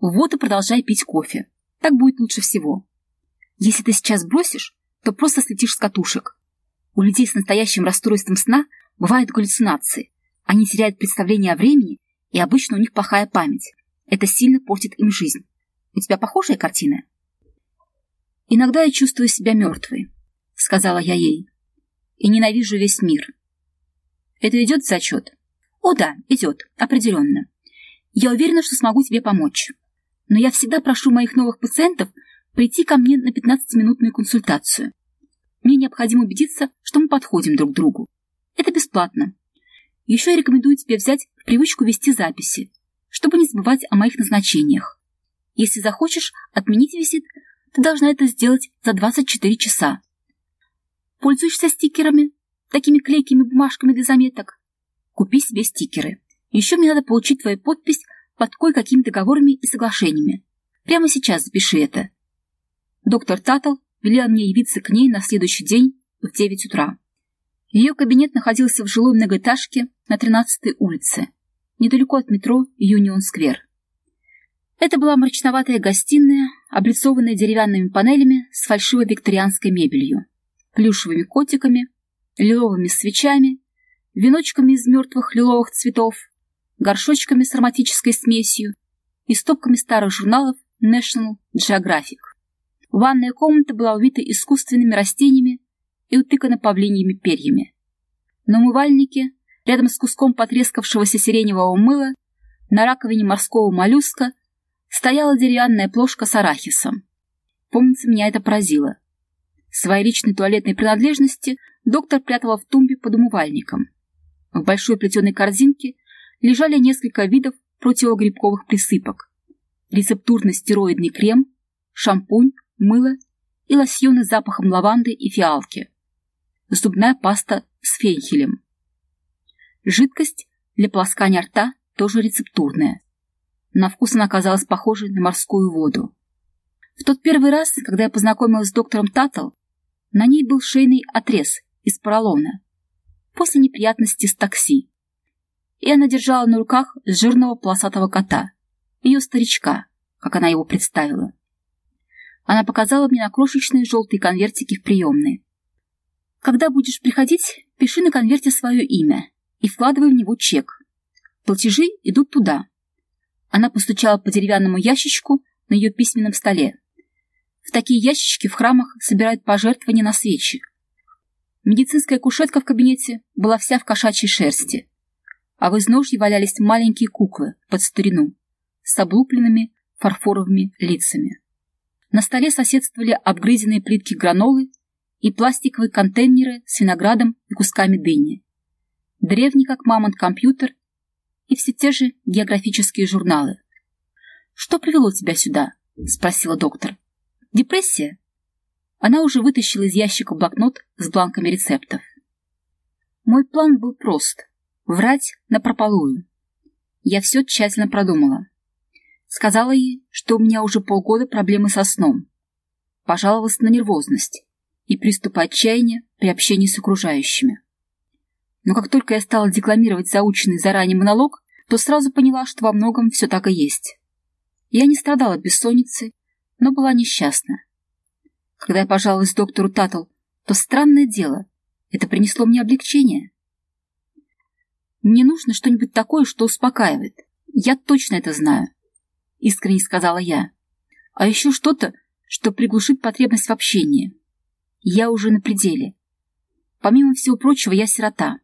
Вот и продолжай пить кофе. Так будет лучше всего. Если ты сейчас бросишь, то просто слетишь с катушек. У людей с настоящим расстройством сна бывают галлюцинации. Они теряют представление о времени и обычно у них плохая память. Это сильно портит им жизнь. У тебя похожая картина? Иногда я чувствую себя мертвой, сказала я ей, и ненавижу весь мир. Это идет в зачет? О да, идет, определенно. Я уверена, что смогу тебе помочь. Но я всегда прошу моих новых пациентов прийти ко мне на 15-минутную консультацию. Мне необходимо убедиться, что мы подходим друг к другу. Это бесплатно. Еще я рекомендую тебе взять в привычку вести записи, чтобы не забывать о моих назначениях. Если захочешь отменить визит, ты должна это сделать за 24 часа. Пользуешься стикерами, такими клейкими бумажками для заметок? Купи себе стикеры. Еще мне надо получить твою подпись под кое-какими договорами и соглашениями. Прямо сейчас запиши это. Доктор Таттл велела мне явиться к ней на следующий день в 9 утра. Ее кабинет находился в жилой многоэтажке на 13-й улице, недалеко от метро Юнион-сквер. Это была мрачноватая гостиная, облицованная деревянными панелями с фальшивой викторианской мебелью, плюшевыми котиками, лиловыми свечами, веночками из мертвых лиловых цветов, горшочками с ароматической смесью и стопками старых журналов National Geographic. Ванная комната была увита искусственными растениями и утыкана павлиньими перьями. На умывальнике, рядом с куском потрескавшегося сиреневого мыла, на раковине морского моллюска стояла деревянная плошка с арахисом. Помнится, меня это поразило. Свои личные туалетные принадлежности доктор прятала в тумбе под умывальником. В большой плетеной корзинке лежали несколько видов противогрибковых присыпок. Рецептурно-стероидный крем, шампунь, мыло и лосьоны с запахом лаванды и фиалки зубная паста с фенхелем. Жидкость для полоскания рта тоже рецептурная. На вкус она оказалась похожей на морскую воду. В тот первый раз, когда я познакомилась с доктором Таттл, на ней был шейный отрез из поролона после неприятности с такси. И она держала на руках жирного полосатого кота, ее старичка, как она его представила. Она показала мне на крошечные желтые конвертики в приемной. Когда будешь приходить, пиши на конверте свое имя и вкладывай в него чек. Платежи идут туда. Она постучала по деревянному ящичку на ее письменном столе. В такие ящички в храмах собирают пожертвования на свечи. Медицинская кушетка в кабинете была вся в кошачьей шерсти, а в изножье валялись маленькие куклы под старину с облупленными фарфоровыми лицами. На столе соседствовали обгрызенные плитки гранолы и пластиковые контейнеры с виноградом и кусками дыни. Древний, как мамонт, компьютер и все те же географические журналы. «Что привело тебя сюда?» — спросила доктор. «Депрессия?» Она уже вытащила из ящика блокнот с бланками рецептов. Мой план был прост — врать напропалую. Я все тщательно продумала. Сказала ей, что у меня уже полгода проблемы со сном. Пожаловалась на нервозность и приступы отчаяния при общении с окружающими. Но как только я стала декламировать заученный заранее монолог, то сразу поняла, что во многом все так и есть. Я не страдала бессонницей, но была несчастна. Когда я пожаловалась доктору Таттл, то странное дело, это принесло мне облегчение. Мне нужно что-нибудь такое, что успокаивает. Я точно это знаю, — искренне сказала я. А еще что-то, что приглушит потребность в общении. Я уже на пределе. Помимо всего прочего, я сирота.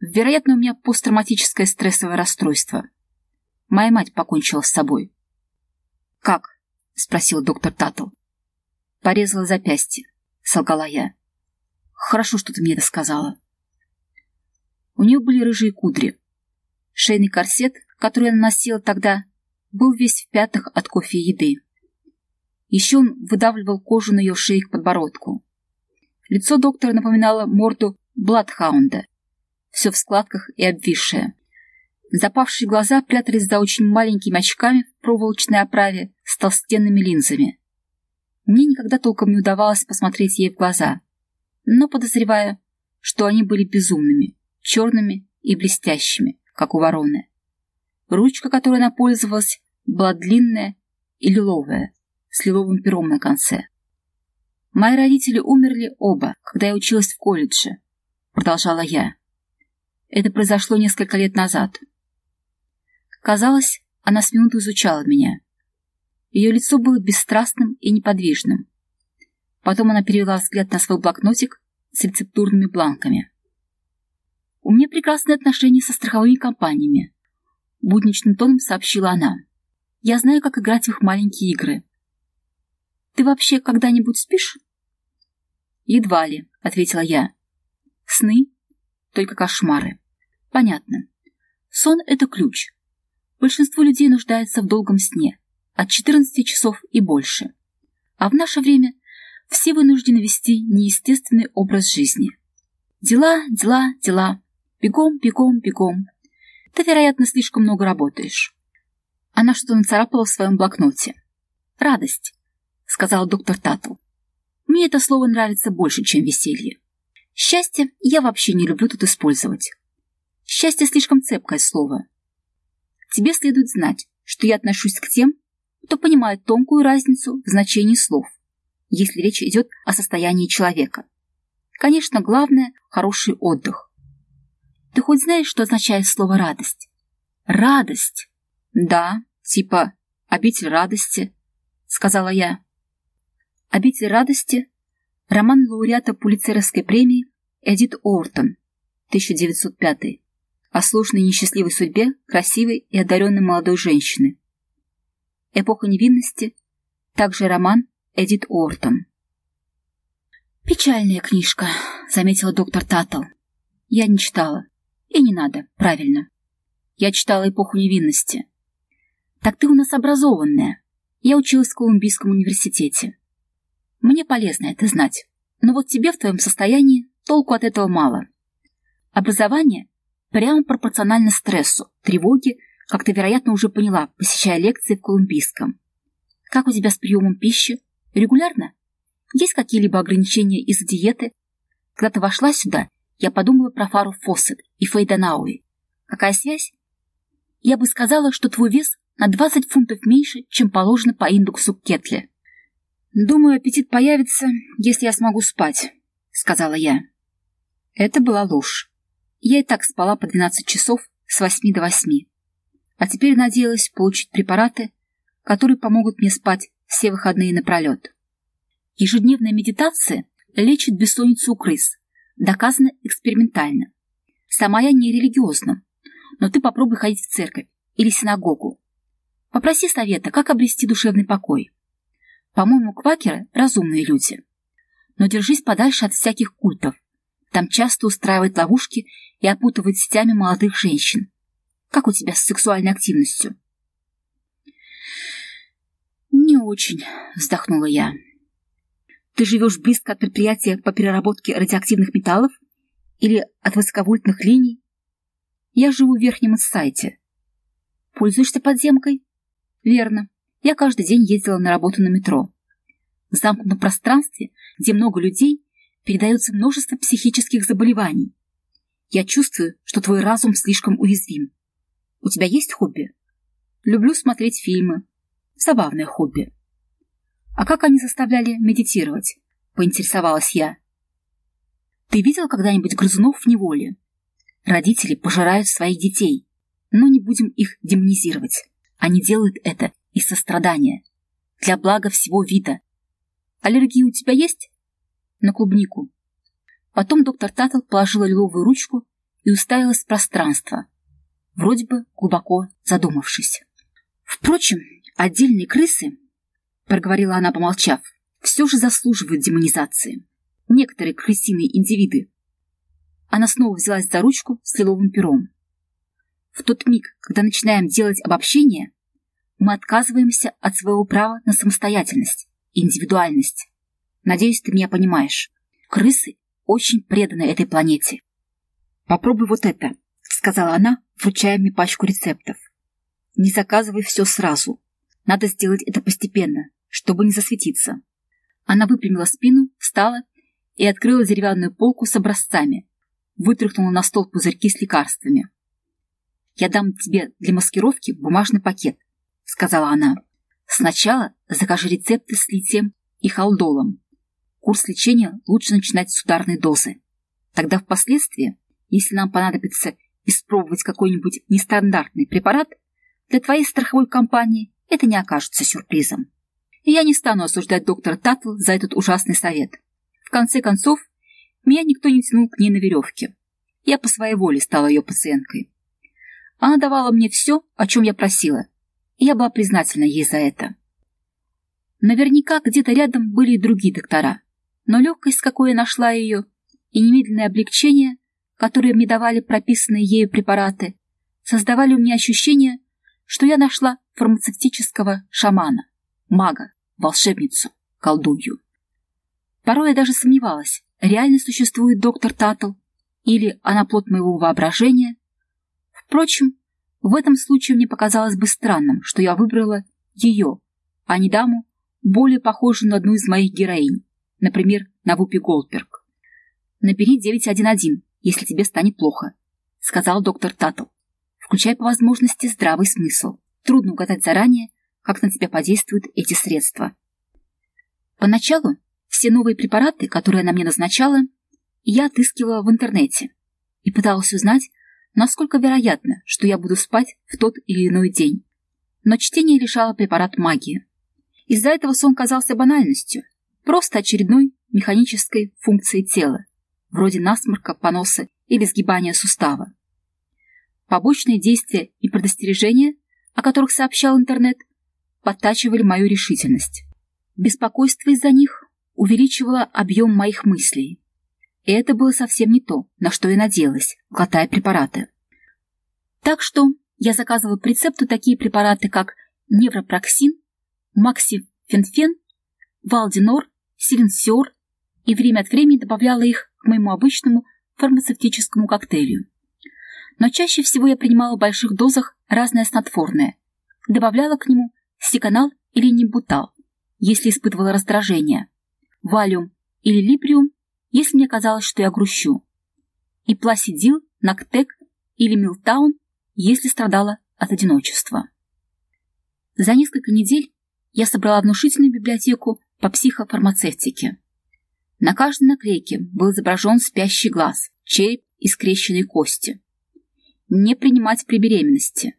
Вероятно, у меня посттравматическое стрессовое расстройство. Моя мать покончила с собой. «Как?» — спросил доктор Таттл. Порезала запястье, солгала я. Хорошо, что ты мне это сказала. У нее были рыжие кудри. Шейный корсет, который она носила тогда, был весь в пятнах от кофе и еды. Еще он выдавливал кожу на ее шее к подбородку. Лицо доктора напоминало морду Бладхаунда, все в складках и обвисшее. Запавшие глаза прятались за очень маленькими очками в проволочной оправе с толстенными линзами. Мне никогда толком не удавалось посмотреть ей в глаза, но подозреваю, что они были безумными, черными и блестящими, как у вороны. Ручка, которой она пользовалась, была длинная и лиловая, с лиловым пером на конце. Мои родители умерли оба, когда я училась в колледже, продолжала я. Это произошло несколько лет назад. Казалось, она с минуту изучала меня. Ее лицо было бесстрастным и неподвижным. Потом она перевела взгляд на свой блокнотик с рецептурными бланками. «У меня прекрасные отношения со страховыми компаниями», — будничным тоном сообщила она. «Я знаю, как играть в их маленькие игры». «Ты вообще когда-нибудь спишь?» «Едва ли», — ответила я. «Сны? Только кошмары». «Понятно. Сон — это ключ. Большинство людей нуждается в долгом сне, от 14 часов и больше. А в наше время все вынуждены вести неестественный образ жизни. Дела, дела, дела. Бегом, бегом, бегом. Ты, вероятно, слишком много работаешь. Она что-то нацарапала в своем блокноте. «Радость», — сказал доктор Татл. «Мне это слово нравится больше, чем веселье. Счастье я вообще не люблю тут использовать. Счастье слишком цепкое слово. Тебе следует знать, что я отношусь к тем, кто понимает тонкую разницу в значении слов, если речь идет о состоянии человека. Конечно, главное – хороший отдых. Ты хоть знаешь, что означает слово «радость»? Радость! Да, типа «обитель радости», — сказала я. «Обитель радости» — роман лауреата Пулицеровской премии Эдит Уортон, 1905 о сложной и несчастливой судьбе красивой и одаренной молодой женщины. Эпоха невинности, также роман Эдит Уортон. «Печальная книжка», — заметила доктор Таттл. «Я не читала. И не надо, правильно. Я читала эпоху невинности. Так ты у нас образованная. Я училась в Колумбийском университете. Мне полезно это знать. Но вот тебе в твоем состоянии толку от этого мало. Образование прямо пропорционально стрессу, тревоге, как ты, вероятно, уже поняла, посещая лекции в Колумбийском. Как у тебя с приемом пищи? Регулярно? Есть какие-либо ограничения из-за диеты? Когда ты вошла сюда, я подумала про Фару Фоссет и Фейда Науи. Какая связь? Я бы сказала, что твой вес на 20 фунтов меньше, чем положено по индексу Кетли. Думаю, аппетит появится, если я смогу спать, сказала я. Это была ложь. Я и так спала по 12 часов с 8 до 8. А теперь надеялась получить препараты, которые помогут мне спать все выходные напролет. Ежедневная медитация лечит бессонницу у крыс. Доказано экспериментально. Сама я не религиозна, но ты попробуй ходить в церковь или синагогу. Попроси совета, как обрести душевный покой. По-моему, квакеры — разумные люди. Но держись подальше от всяких культов. Там часто устраивают ловушки и опутывают сетями молодых женщин. Как у тебя с сексуальной активностью? Не очень, вздохнула я. Ты живешь близко от предприятия по переработке радиоактивных металлов или от высоковольтных линий? Я живу в Верхнем сайте. Пользуешься подземкой? Верно. Я каждый день ездила на работу на метро. В замкнутом пространстве, где много людей, передается множество психических заболеваний. Я чувствую, что твой разум слишком уязвим. У тебя есть хобби? Люблю смотреть фильмы. Забавное хобби. А как они заставляли медитировать? Поинтересовалась я. Ты видел когда-нибудь грызунов в неволе? Родители пожирают своих детей, но не будем их демонизировать. Они делают это из сострадания, для блага всего вида. Аллергия у тебя есть? На клубнику. Потом доктор Таттл положила лиловую ручку и уставилась в пространство, вроде бы глубоко задумавшись. Впрочем, отдельные крысы, проговорила она, помолчав, все же заслуживают демонизации. Некоторые крысиные индивиды. Она снова взялась за ручку с лиловым пером. В тот миг, когда начинаем делать обобщение, мы отказываемся от своего права на самостоятельность и индивидуальность. Надеюсь, ты меня понимаешь. Крысы очень преданы этой планете. Попробуй вот это, сказала она, вручая мне пачку рецептов. Не заказывай все сразу. Надо сделать это постепенно, чтобы не засветиться. Она выпрямила спину, встала и открыла деревянную полку с образцами, вытряхнула на стол пузырьки с лекарствами. «Я дам тебе для маскировки бумажный пакет», — сказала она. «Сначала закажи рецепты с литием и халдолом. Курс лечения лучше начинать с ударной дозы. Тогда впоследствии, если нам понадобится испробовать какой-нибудь нестандартный препарат, для твоей страховой компании это не окажется сюрпризом. И я не стану осуждать доктора Татл за этот ужасный совет. В конце концов, меня никто не тянул к ней на веревке. Я по своей воле стала ее пациенткой. Она давала мне все, о чем я просила, я была признательна ей за это. Наверняка где-то рядом были и другие доктора, но легкость, какой я нашла ее, и немедленное облегчение, которое мне давали прописанные ею препараты, создавали у меня ощущение, что я нашла фармацевтического шамана, мага, волшебницу, колдунью. Порой я даже сомневалась, реально существует доктор Таттл или она плод моего воображения. Впрочем, в этом случае мне показалось бы странным, что я выбрала ее, а не даму, более похожую на одну из моих героинь, например, на Вупи Голдберг. «Набери 911, если тебе станет плохо», — сказал доктор Таттл, включая по возможности здравый смысл. Трудно угадать заранее, как на тебя подействуют эти средства. Поначалу все новые препараты, которые она мне назначала, я отыскивала в интернете и пыталась узнать, насколько вероятно, что я буду спать в тот или иной день. Но чтение лишало препарат магии. Из-за этого сон казался банальностью, просто очередной механической функцией тела, вроде насморка, поноса или сгибания сустава. Побочные действия и предостережения, о которых сообщал интернет, подтачивали мою решительность. Беспокойство из-за них увеличивало объем моих мыслей. И это было совсем не то, на что я надеялась, глотая препараты. Так что я заказывала по рецепту такие препараты, как невропроксин, максифенфен, валдинор, силенсиор, и время от времени добавляла их к моему обычному фармацевтическому коктейлю. Но чаще всего я принимала в больших дозах разное снотворное, добавляла к нему сиканал или нибутал, если испытывала раздражение, валиум или либриум, если мне казалось, что я грущу, и пласидил, нактек или милтаун, если страдала от одиночества. За несколько недель я собрала внушительную библиотеку по психофармацевтике. На каждой наклейке был изображен спящий глаз, череп и скрещенные кости. Не принимать при беременности.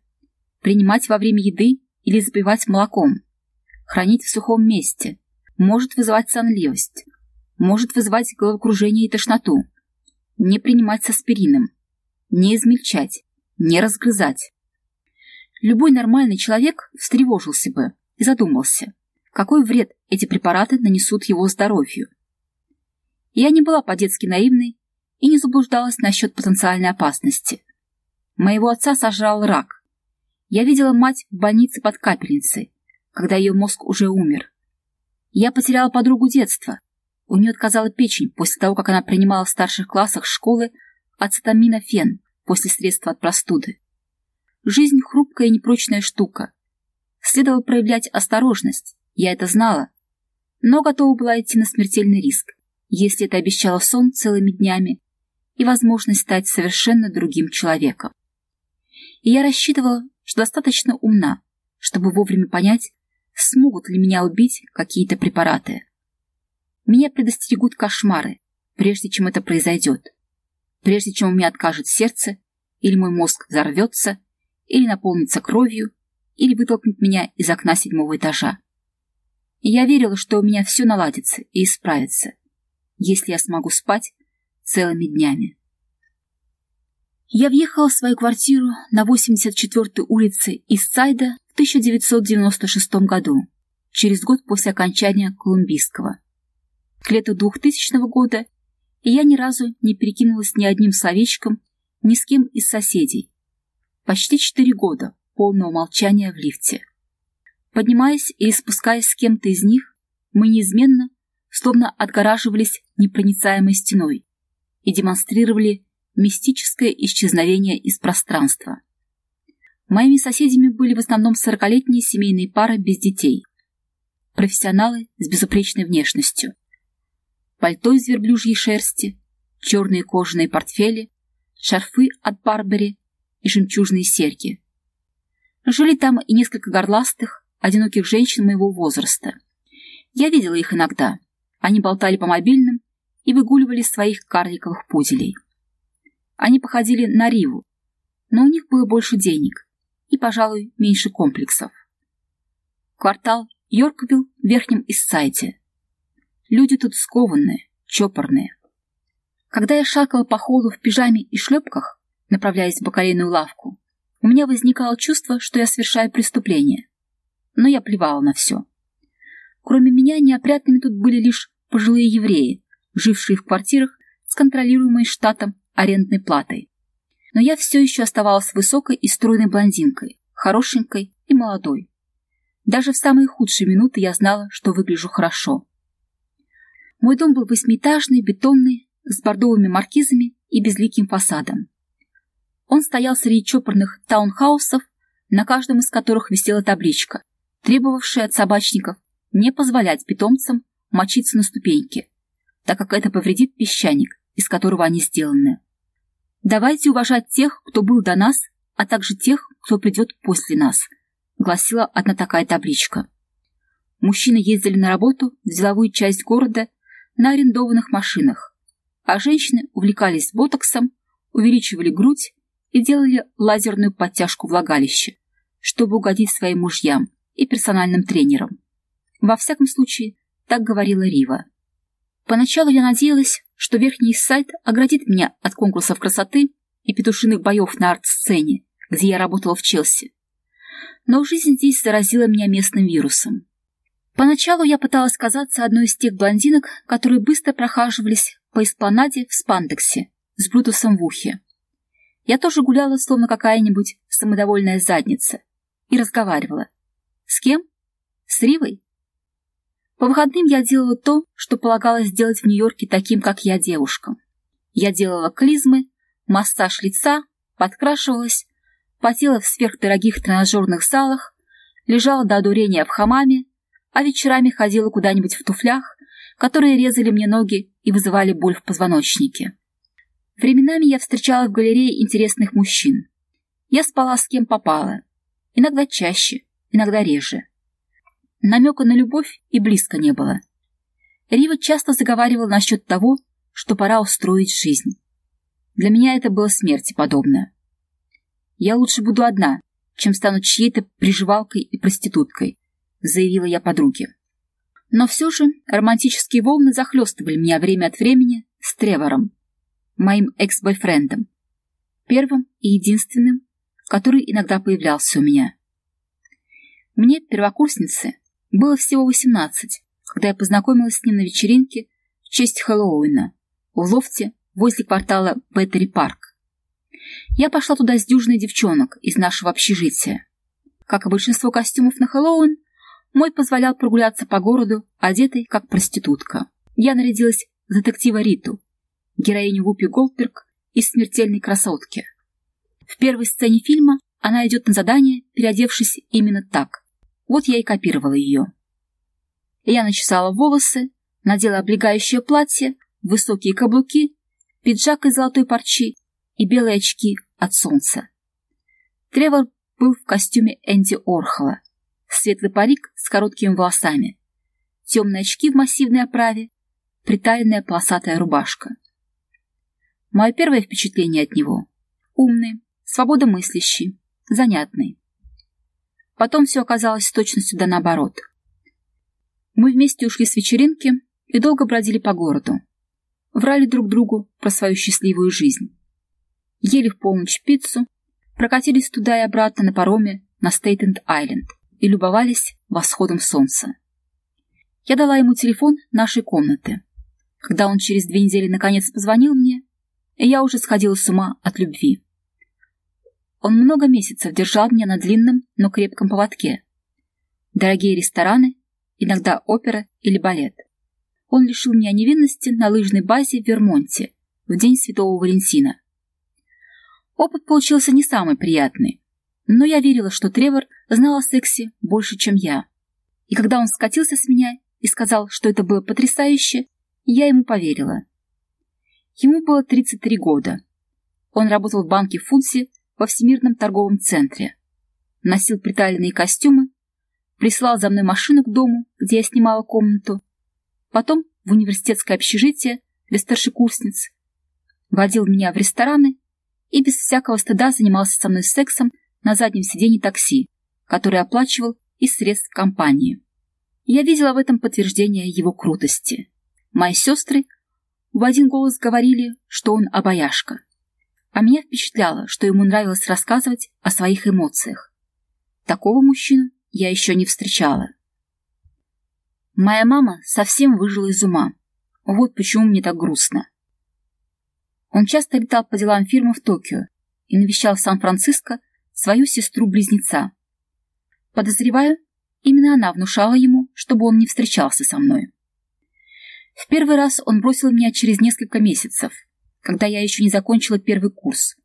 Принимать во время еды или запивать молоком. Хранить в сухом месте может вызывать сонливость, может вызывать головокружение и тошноту. Не принимать с аспирином, не измельчать, не разгрызать. Любой нормальный человек встревожился бы и задумался, какой вред эти препараты нанесут его здоровью. Я не была по-детски наивной и не заблуждалась насчет потенциальной опасности. Моего отца сожрал рак. Я видела мать в больнице под капельницей, когда ее мозг уже умер. Я потеряла подругу детства, У нее отказала печень после того, как она принимала в старших классах школы ацетаминофен после средства от простуды. Жизнь — хрупкая и непрочная штука. Следовало проявлять осторожность, я это знала, но готова была идти на смертельный риск, если это обещало сон целыми днями и возможность стать совершенно другим человеком. И я рассчитывала, что достаточно умна, чтобы вовремя понять, смогут ли меня убить какие-то препараты. Меня предостерегут кошмары, прежде чем это произойдет, прежде чем у меня откажет сердце, или мой мозг взорвется, или наполнится кровью, или вытолкнет меня из окна седьмого этажа. Я верила, что у меня все наладится и исправится, если я смогу спать целыми днями. Я въехала в свою квартиру на 84-й улице Иссайда в 1996 году, через год после окончания Колумбийского. К лету 2000 года я ни разу не перекинулась ни одним словечком ни с кем из соседей. Почти четыре года полного молчания в лифте. Поднимаясь и спускаясь с кем-то из них, мы неизменно, словно отгораживались непроницаемой стеной и демонстрировали мистическое исчезновение из пространства. Моими соседями были в основном сорокалетние семейные пары без детей, профессионалы с безупречной внешностью, пальто из верблюжьей шерсти, черные кожаные портфели, шарфы от Барбери и жемчужные серьги. Жили там и несколько горластых, одиноких женщин моего возраста. Я видела их иногда. Они болтали по мобильным и выгуливали своих карликовых пуделей. Они походили на Риву, но у них было больше денег и, пожалуй, меньше комплексов. Квартал Йорквилл в Верхнем Иссайде. Люди тут скованные, чопорные. Когда я шагала по холлу в пижаме и шлепках, направляясь в бакалейную лавку, у меня возникало чувство, что я совершаю преступление но я плевала на все. Кроме меня, неопрятными тут были лишь пожилые евреи, жившие в квартирах с контролируемой штатом арендной платой. Но я все еще оставалась высокой и стройной блондинкой, хорошенькой и молодой. Даже в самые худшие минуты я знала, что выгляжу хорошо. Мой дом был восьмиэтажный, бетонный, с бордовыми маркизами и безликим фасадом. Он стоял среди чопорных таунхаусов, на каждом из которых висела табличка требовавшие от собачников не позволять питомцам мочиться на ступеньке, так как это повредит песчаник, из которого они сделаны. «Давайте уважать тех, кто был до нас, а также тех, кто придет после нас», гласила одна такая табличка. Мужчины ездили на работу в деловую часть города на арендованных машинах, а женщины увлекались ботоксом, увеличивали грудь и делали лазерную подтяжку влагалища, чтобы угодить своим мужьям, и персональным тренером. Во всяком случае, так говорила Рива. Поначалу я надеялась, что верхний сайт оградит меня от конкурсов красоты и петушиных боев на арт-сцене, где я работала в Челси. Но жизнь здесь заразила меня местным вирусом. Поначалу я пыталась казаться одной из тех блондинок, которые быстро прохаживались по эспланаде в спандексе с блютусом в ухе. Я тоже гуляла, словно какая-нибудь самодовольная задница, и разговаривала, с кем? С Ривой? По выходным я делала то, что полагалось сделать в Нью-Йорке таким, как я, девушкам. Я делала клизмы, массаж лица, подкрашивалась, потела в сверхдорогих тренажерных залах, лежала до одурения в хамаме, а вечерами ходила куда-нибудь в туфлях, которые резали мне ноги и вызывали боль в позвоночнике. Временами я встречала в галерее интересных мужчин. Я спала с кем попала, иногда чаще, иногда реже. Намека на любовь и близко не было. Рива часто заговаривал насчет того, что пора устроить жизнь. Для меня это было смерти подобное. «Я лучше буду одна, чем стану чьей-то приживалкой и проституткой», заявила я подруге. Но все же романтические волны захлестывали меня время от времени с Тревором, моим экс-бойфрендом, первым и единственным, который иногда появлялся у меня. Мне, первокурснице, было всего восемнадцать, когда я познакомилась с ним на вечеринке в честь Хэллоуина в лофте возле квартала Беттери Парк. Я пошла туда с дюжиной девчонок из нашего общежития. Как и большинство костюмов на Хэллоуин, мой позволял прогуляться по городу, одетой как проститутка. я нарядилась в детектива Риту, героиню Вупи Голдберг из «Смертельной красотки». В первой сцене фильма она идет на задание, переодевшись именно так. Вот я и копировала ее. Я начесала волосы, надела облегающее платье, высокие каблуки, пиджак из золотой парчи и белые очки от солнца. Тревор был в костюме Энди Орхола, светлый парик с короткими волосами, темные очки в массивной оправе, приталенная полосатая рубашка. Мое первое впечатление от него — умный, свободомыслящий, занятный. Потом все оказалось с точностью да наоборот. Мы вместе ушли с вечеринки и долго бродили по городу. Врали друг другу про свою счастливую жизнь. Ели в полночь пиццу, прокатились туда и обратно на пароме на Стейтенд-Айленд и любовались восходом солнца. Я дала ему телефон нашей комнаты. Когда он через две недели наконец позвонил мне, я уже сходила с ума от любви. Он много месяцев держал меня на длинном, но крепком поводке. Дорогие рестораны, иногда опера или балет. Он лишил меня невинности на лыжной базе в Вермонте в день Святого Валентина. Опыт получился не самый приятный, но я верила, что Тревор знал о сексе больше, чем я. И когда он скатился с меня и сказал, что это было потрясающе, я ему поверила. Ему было 33 года. Он работал в банке Фудси во Всемирном торговом центре. Носил приталенные костюмы, прислал за мной машину к дому, где я снимала комнату, потом в университетское общежитие для старшекурсниц, водил меня в рестораны и без всякого стыда занимался со мной сексом на заднем сиденье такси, который оплачивал из средств компании. Я видела в этом подтверждение его крутости. Мои сестры в один голос говорили, что он обаяшка. А меня впечатляло, что ему нравилось рассказывать о своих эмоциях. Такого мужчину я еще не встречала. Моя мама совсем выжила из ума. Вот почему мне так грустно. Он часто летал по делам фирмы в Токио и навещал Сан-Франциско свою сестру-близнеца. Подозреваю, именно она внушала ему, чтобы он не встречался со мной. В первый раз он бросил меня через несколько месяцев, когда я еще не закончила первый курс.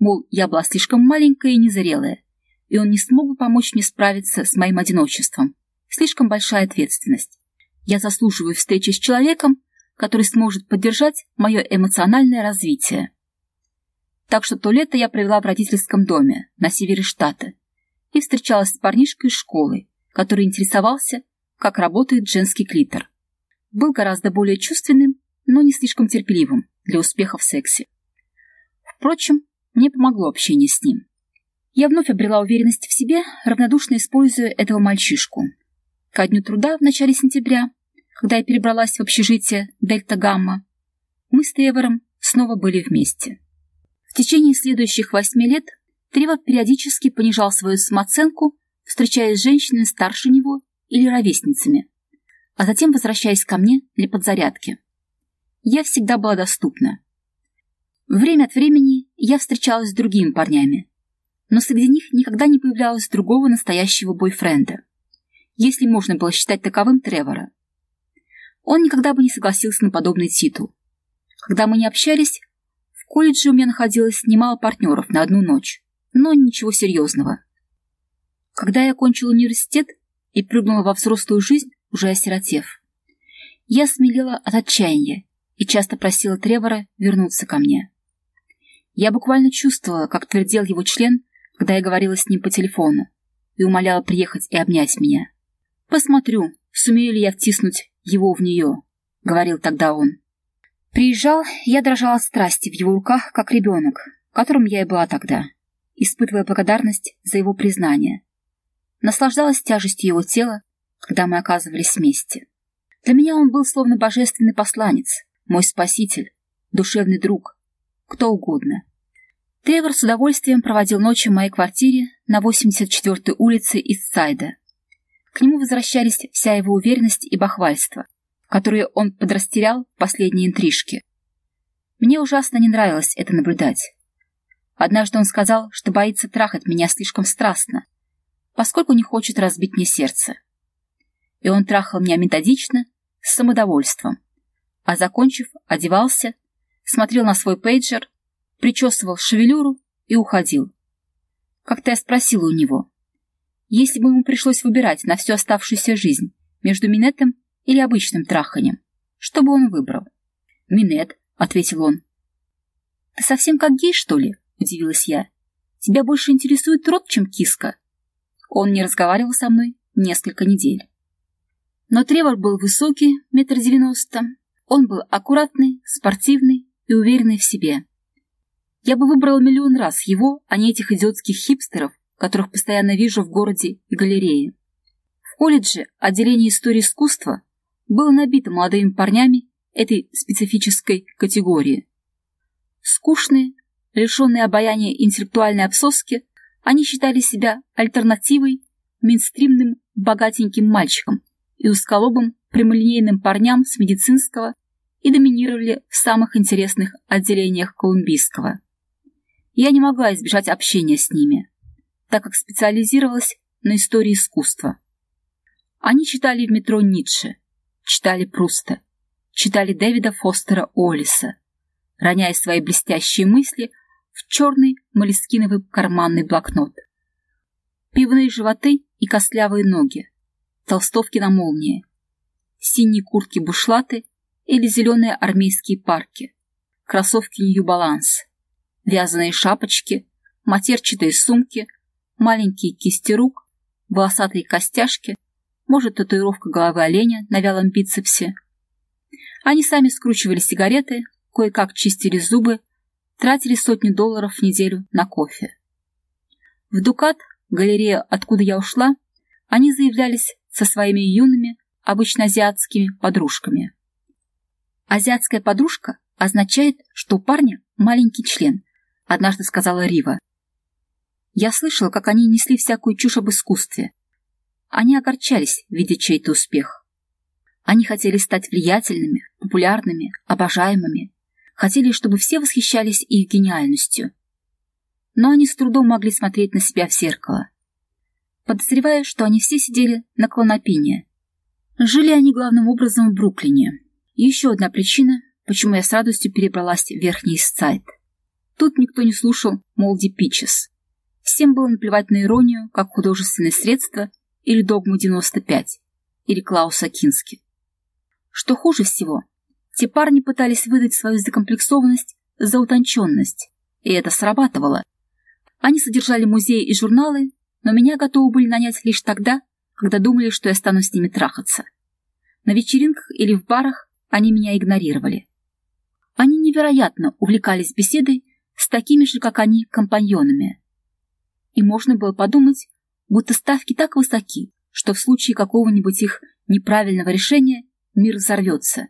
Мол, я была слишком маленькая и незрелая, и он не смог бы помочь мне справиться с моим одиночеством. Слишком большая ответственность. Я заслуживаю встречи с человеком, который сможет поддержать мое эмоциональное развитие. Так что то лето я провела в родительском доме на севере штата и встречалась с парнишкой из школы, который интересовался, как работает женский клитор. Был гораздо более чувственным, но не слишком терпеливым для успеха в сексе. Впрочем, мне помогло общение с ним. Я вновь обрела уверенность в себе, равнодушно используя этого мальчишку. Ко дню труда в начале сентября, когда я перебралась в общежитие Дельта-Гамма, мы с Тревором снова были вместе. В течение следующих восьми лет Тревор периодически понижал свою самооценку, встречаясь с женщинами старше него или ровесницами, а затем возвращаясь ко мне для подзарядки. Я всегда была доступна. Время от времени я встречалась с другими парнями, но среди них никогда не появлялось другого настоящего бойфренда, если можно было считать таковым Тревора. Он никогда бы не согласился на подобный титул. Когда мы не общались, колледже у меня находилось немало партнеров на одну ночь, но ничего серьезного. Когда я окончила университет и прыгнула во взрослую жизнь, уже осиротев, я смелела от отчаяния и часто просила Тревора вернуться ко мне. Я буквально чувствовала, как твердел его член когда я говорила с ним по телефону и умоляла приехать и обнять меня. «Посмотрю, сумею ли я втиснуть его в нее», — говорил тогда он. Приезжал, я дрожала от страсти в его руках, как ребенок, которым я и была тогда, испытывая благодарность за его признание. Наслаждалась тяжестью его тела, когда мы оказывались вместе. Для меня он был словно божественный посланец, мой спаситель, душевный друг, кто угодно. Тейвор с удовольствием проводил ночи в моей квартире на 84-й улице Истсайда. К нему возвращались вся его уверенность и бахвальство, которые он подрастерял в последней интрижке. Мне ужасно не нравилось это наблюдать. Однажды он сказал, что боится трахать меня слишком страстно, поскольку не хочет разбить мне сердце. И он трахал меня методично, с самодовольством, а закончив, одевался, смотрел на свой пейджер, причесывал шевелюру и уходил. Как-то я спросила у него, если бы ему пришлось выбирать на всю оставшуюся жизнь между минетом или обычным траханием, что бы он выбрал? «Минет», — ответил он. «Ты совсем как гей, что ли?» — удивилась я. «Тебя больше интересует рот, чем киска?» Он не разговаривал со мной несколько недель. Но Тревор был высокий, метр девяносто. Он был аккуратный, спортивный и уверенный в себе. Я бы выбрал миллион раз его, а не этих идиотских хипстеров, которых постоянно вижу в городе и галерее. В колледже отделение истории искусства было набито молодыми парнями этой специфической категории. Скучные, лишенные обаяния интеллектуальной обсоски, они считали себя альтернативой мейнстримным богатеньким мальчикам и узколобым прямолинейным парням с медицинского и доминировали в самых интересных отделениях колумбийского. Я не могла избежать общения с ними, так как специализировалась на истории искусства. Они читали в метро Ницше, читали Пруста, читали Дэвида Фостера Олиса, роняя свои блестящие мысли в черный молескиновый карманный блокнот. Пивные животы и костлявые ноги, толстовки на молнии, синие куртки-бушлаты или зеленые армейские парки, кроссовки Balance, вязаные шапочки, матерчатые сумки, маленькие кисти рук, волосатые костяшки, может, татуировка головы оленя на вялом бицепсе. Они сами скручивали сигареты, кое-как чистили зубы, тратили сотни долларов в неделю на кофе. В «Дукат», галерея «Откуда я ушла», они заявлялись со своими юными, обычно азиатскими подружками. Азиатская подружка означает, что у парня маленький член, однажды сказала Рива. Я слышала, как они несли всякую чушь об искусстве. Они огорчались, видя чей-то успех. Они хотели стать влиятельными, популярными, обожаемыми, хотели, чтобы все восхищались их гениальностью. Но они с трудом могли смотреть на себя в зеркало. Подозревая, что они все сидели на клонопине. Жили они главным образом в Бруклине. Еще одна причина, почему я с радостью перебралась в Верхний Истсайд. Тут никто не слушал Молди Питчес. Всем было наплевать на иронию, как художественное средство, или догму 95, или Клауса Кински. Что хуже всего, те парни пытались выдать свою закомплексованность за утонченность, и это срабатывало. Они содержали музеи и журналы, но меня готовы были нанять лишь тогда, когда думали, что я стану с ними трахаться. На вечеринках или в барах они меня игнорировали. Они невероятно увлекались беседой с такими же, как они, компаньонами. И можно было подумать, будто ставки так высоки, что в случае какого-нибудь их неправильного решения мир взорвется.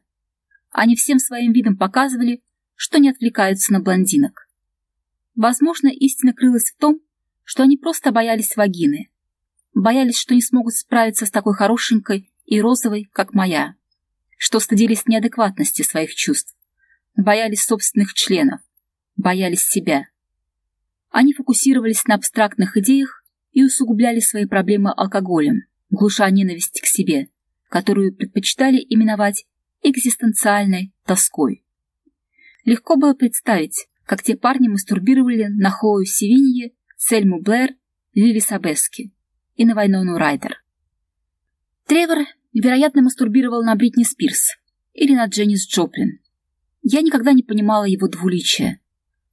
Они всем своим видом показывали, что не отвлекаются на блондинок. Возможно, истина крылась в том, что они просто боялись вагины. Боялись, что не смогут справиться с такой хорошенькой и розовой, как моя. Что стыдились неадекватности своих чувств. Боялись собственных членов. Боялись себя. Они фокусировались на абстрактных идеях и усугубляли свои проблемы алкоголем, глуша ненависть к себе, которую предпочитали именовать экзистенциальной тоской. Легко было представить, как те парни мастурбировали на Хлою Севинье, Сельму Блэр, Лили Сабески и на Вайнону Райдер. Тревор, вероятно, мастурбировал на Бритни Спирс или на Дженнис Джоплин. Я никогда не понимала его двуличия,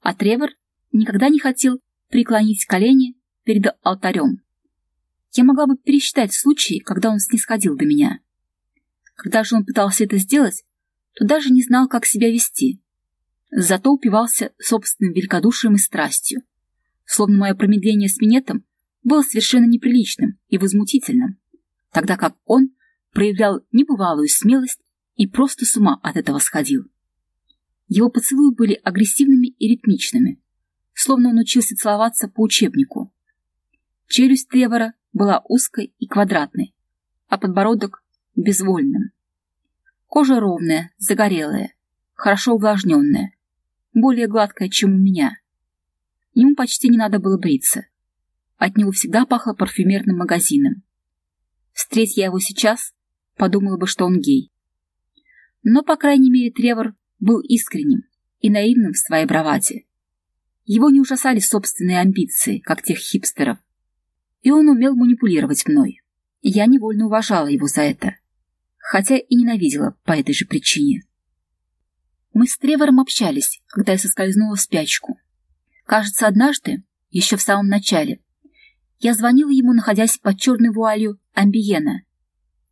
а Тревор никогда не хотел преклонить колени перед алтарем. Я могла бы пересчитать случаи, когда он снисходил до меня. Когда же он пытался это сделать, то даже не знал, как себя вести. Зато упивался собственным великодушием и страстью. Словно мое промедление с минетом было совершенно неприличным и возмутительным, тогда как он проявлял небывалую смелость и просто с ума от этого сходил. Его поцелуи были агрессивными и ритмичными, словно он учился целоваться по учебнику. Челюсть Тревора была узкой и квадратной, а подбородок безвольным. Кожа ровная, загорелая, хорошо увлажненная, более гладкая, чем у меня. Ему почти не надо было бриться. От него всегда пахло парфюмерным магазином. Встреть я его сейчас, подумала бы, что он гей. Но, по крайней мере, Тревор был искренним и наивным в своей браваде. Его не ужасали собственные амбиции, как тех хипстеров. И он умел манипулировать мной. Я невольно уважала его за это, хотя и ненавидела по этой же причине. Мы с Тревором общались, когда я соскользнула в спячку. Кажется, однажды, еще в самом начале, я звонила ему, находясь под черной вуалью амбиена,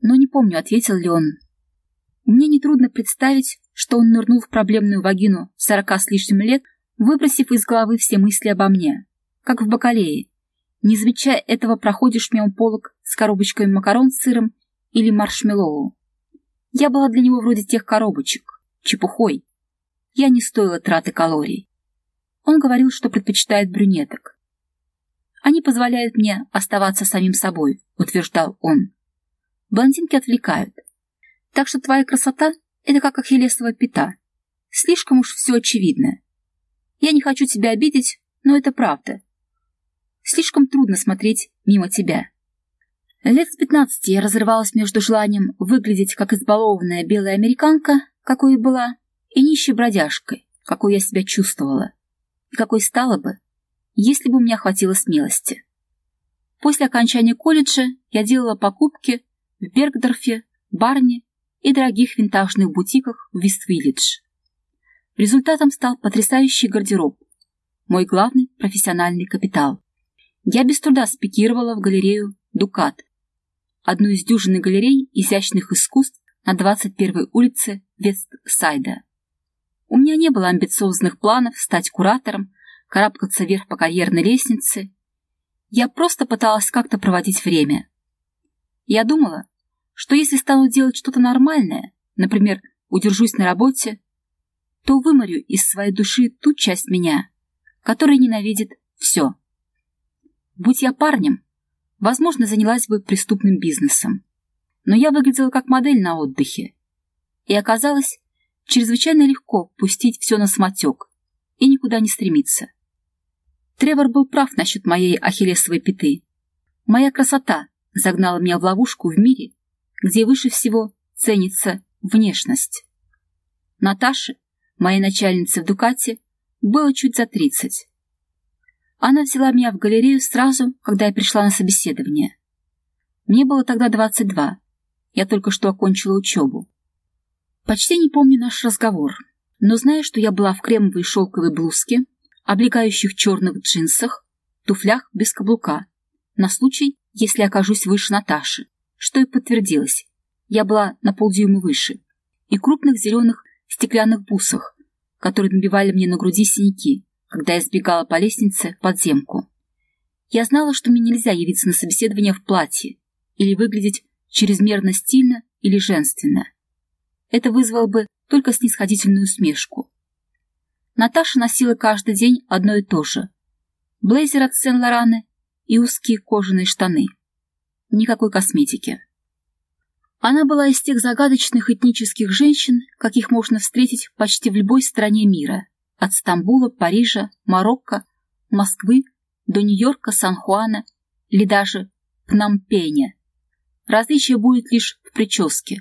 но не помню, ответил ли он. Мне нетрудно представить, что он нырнул в проблемную вагину сорока с лишним лет, выбросив из головы все мысли обо мне, как в бакалее. Не замечая этого, проходишь мимо полок с коробочками макарон с сыром или маршмеллоу. Я была для него вроде тех коробочек, чепухой. Я не стоила траты калорий. Он говорил, что предпочитает брюнеток. Они позволяют мне оставаться самим собой, утверждал он. Блондинки отвлекают. Так что твоя красота — это как ахиллесова пята. Слишком уж все очевидно. Я не хочу тебя обидеть, но это правда. Слишком трудно смотреть мимо тебя. Лет с пятнадцати я разрывалась между желанием выглядеть как избалованная белая американка, какой и была, и нищей бродяжкой, какой я себя чувствовала, и какой стала бы, если бы у меня хватило смелости. После окончания колледжа я делала покупки в Бергдорфе, Барне и дорогих винтажных бутиках в Виствиллидж. Результатом стал потрясающий гардероб, мой главный профессиональный капитал. Я без труда спикировала в галерею «Дукат», одну из дюжины галерей изящных искусств на 21-й улице Вестсайда. У меня не было амбициозных планов стать куратором, карабкаться вверх по карьерной лестнице. Я просто пыталась как-то проводить время. Я думала, что если стану делать что-то нормальное, например, удержусь на работе, то выморю из своей души ту часть меня, которая ненавидит все. Будь я парнем, возможно, занялась бы преступным бизнесом. Но я выглядела как модель на отдыхе. И оказалось чрезвычайно легко пустить все на самотек и никуда не стремиться. Тревор был прав насчет моей ахиллесовой пяты. Моя красота загнала меня в ловушку в мире, где выше всего ценится внешность. Наташе, моей начальнице в Дукате, было чуть за тридцать. Она взяла меня в галерею сразу, когда я пришла на собеседование. Мне было тогда двадцать два. Я только что окончила учебу. Почти не помню наш разговор, но знаю, что я была в кремовой шелковой блузке, облегающих черных джинсах, туфлях без каблука, на случай, если окажусь выше Наташи, что и подтвердилось. Я была на полдюйма выше, и крупных зеленых стеклянных бусах, которые набивали мне на груди синяки, когда я сбегала по лестнице в подземку. Я знала, что мне нельзя явиться на собеседование в платье или выглядеть чрезмерно стильно или женственно. Это вызвало бы только снисходительную усмешку. Наташа носила каждый день одно и то же. Блейзер от Сен-Лорана и узкие кожаные штаны. Никакой косметики. Она была из тех загадочных этнических женщин, каких можно встретить почти в любой стране мира. От Стамбула, Парижа, Марокко, Москвы до Нью-Йорка, Сан-Хуана или даже Пномпеня. Различие будет лишь в прическе.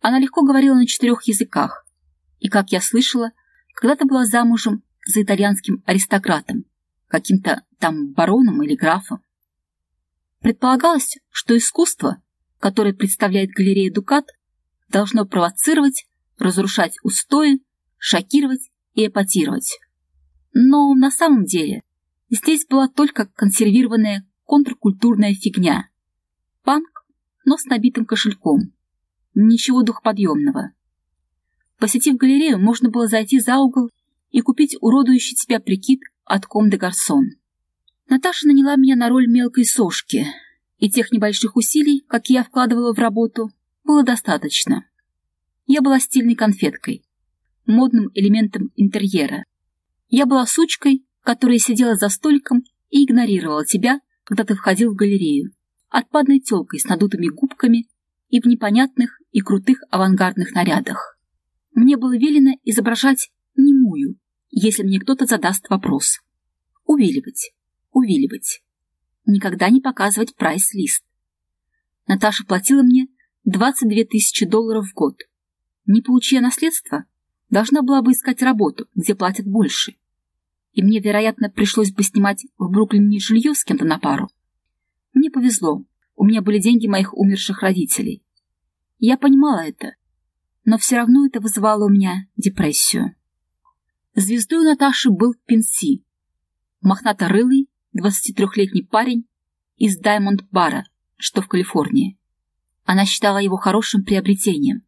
Она легко говорила на четырех языках. И, как я слышала, когда-то была замужем за итальянским аристократом, каким-то там бароном или графом. Предполагалось, что искусство, которое представляет галерея Дукат, должно провоцировать, разрушать устои, шокировать и эпатировать. Но на самом деле здесь была только консервированная контркультурная фигня. Панк, но с набитым кошельком. Ничего духоподъемного. Посетив галерею, можно было зайти за угол и купить уродующий тебя прикид от Ком де Гарсон. Наташа наняла меня на роль мелкой сошки, и тех небольших усилий, как я вкладывала в работу, было достаточно. Я была стильной конфеткой, модным элементом интерьера. Я была сучкой, которая сидела за столиком и игнорировала тебя, когда ты входил в галерею, отпадной телкой с надутыми губками и в непонятных и крутых авангардных нарядах. Мне было велено изображать немую, если мне кто-то задаст вопрос. Увиливать, увиливать. Никогда не показывать прайс-лист. Наташа платила мне 22 тысячи долларов в год. Не получая наследство, должна была бы искать работу, где платят больше. И мне, вероятно, пришлось бы снимать в Бруклине жилье с кем-то на пару. Мне повезло, у меня были деньги моих умерших родителей. Я понимала это, но все равно это вызывало у меня депрессию. Звездой Наташи был Пенси, мохнато-рылый, 23-летний парень из Даймонд-бара, что в Калифорнии. Она считала его хорошим приобретением,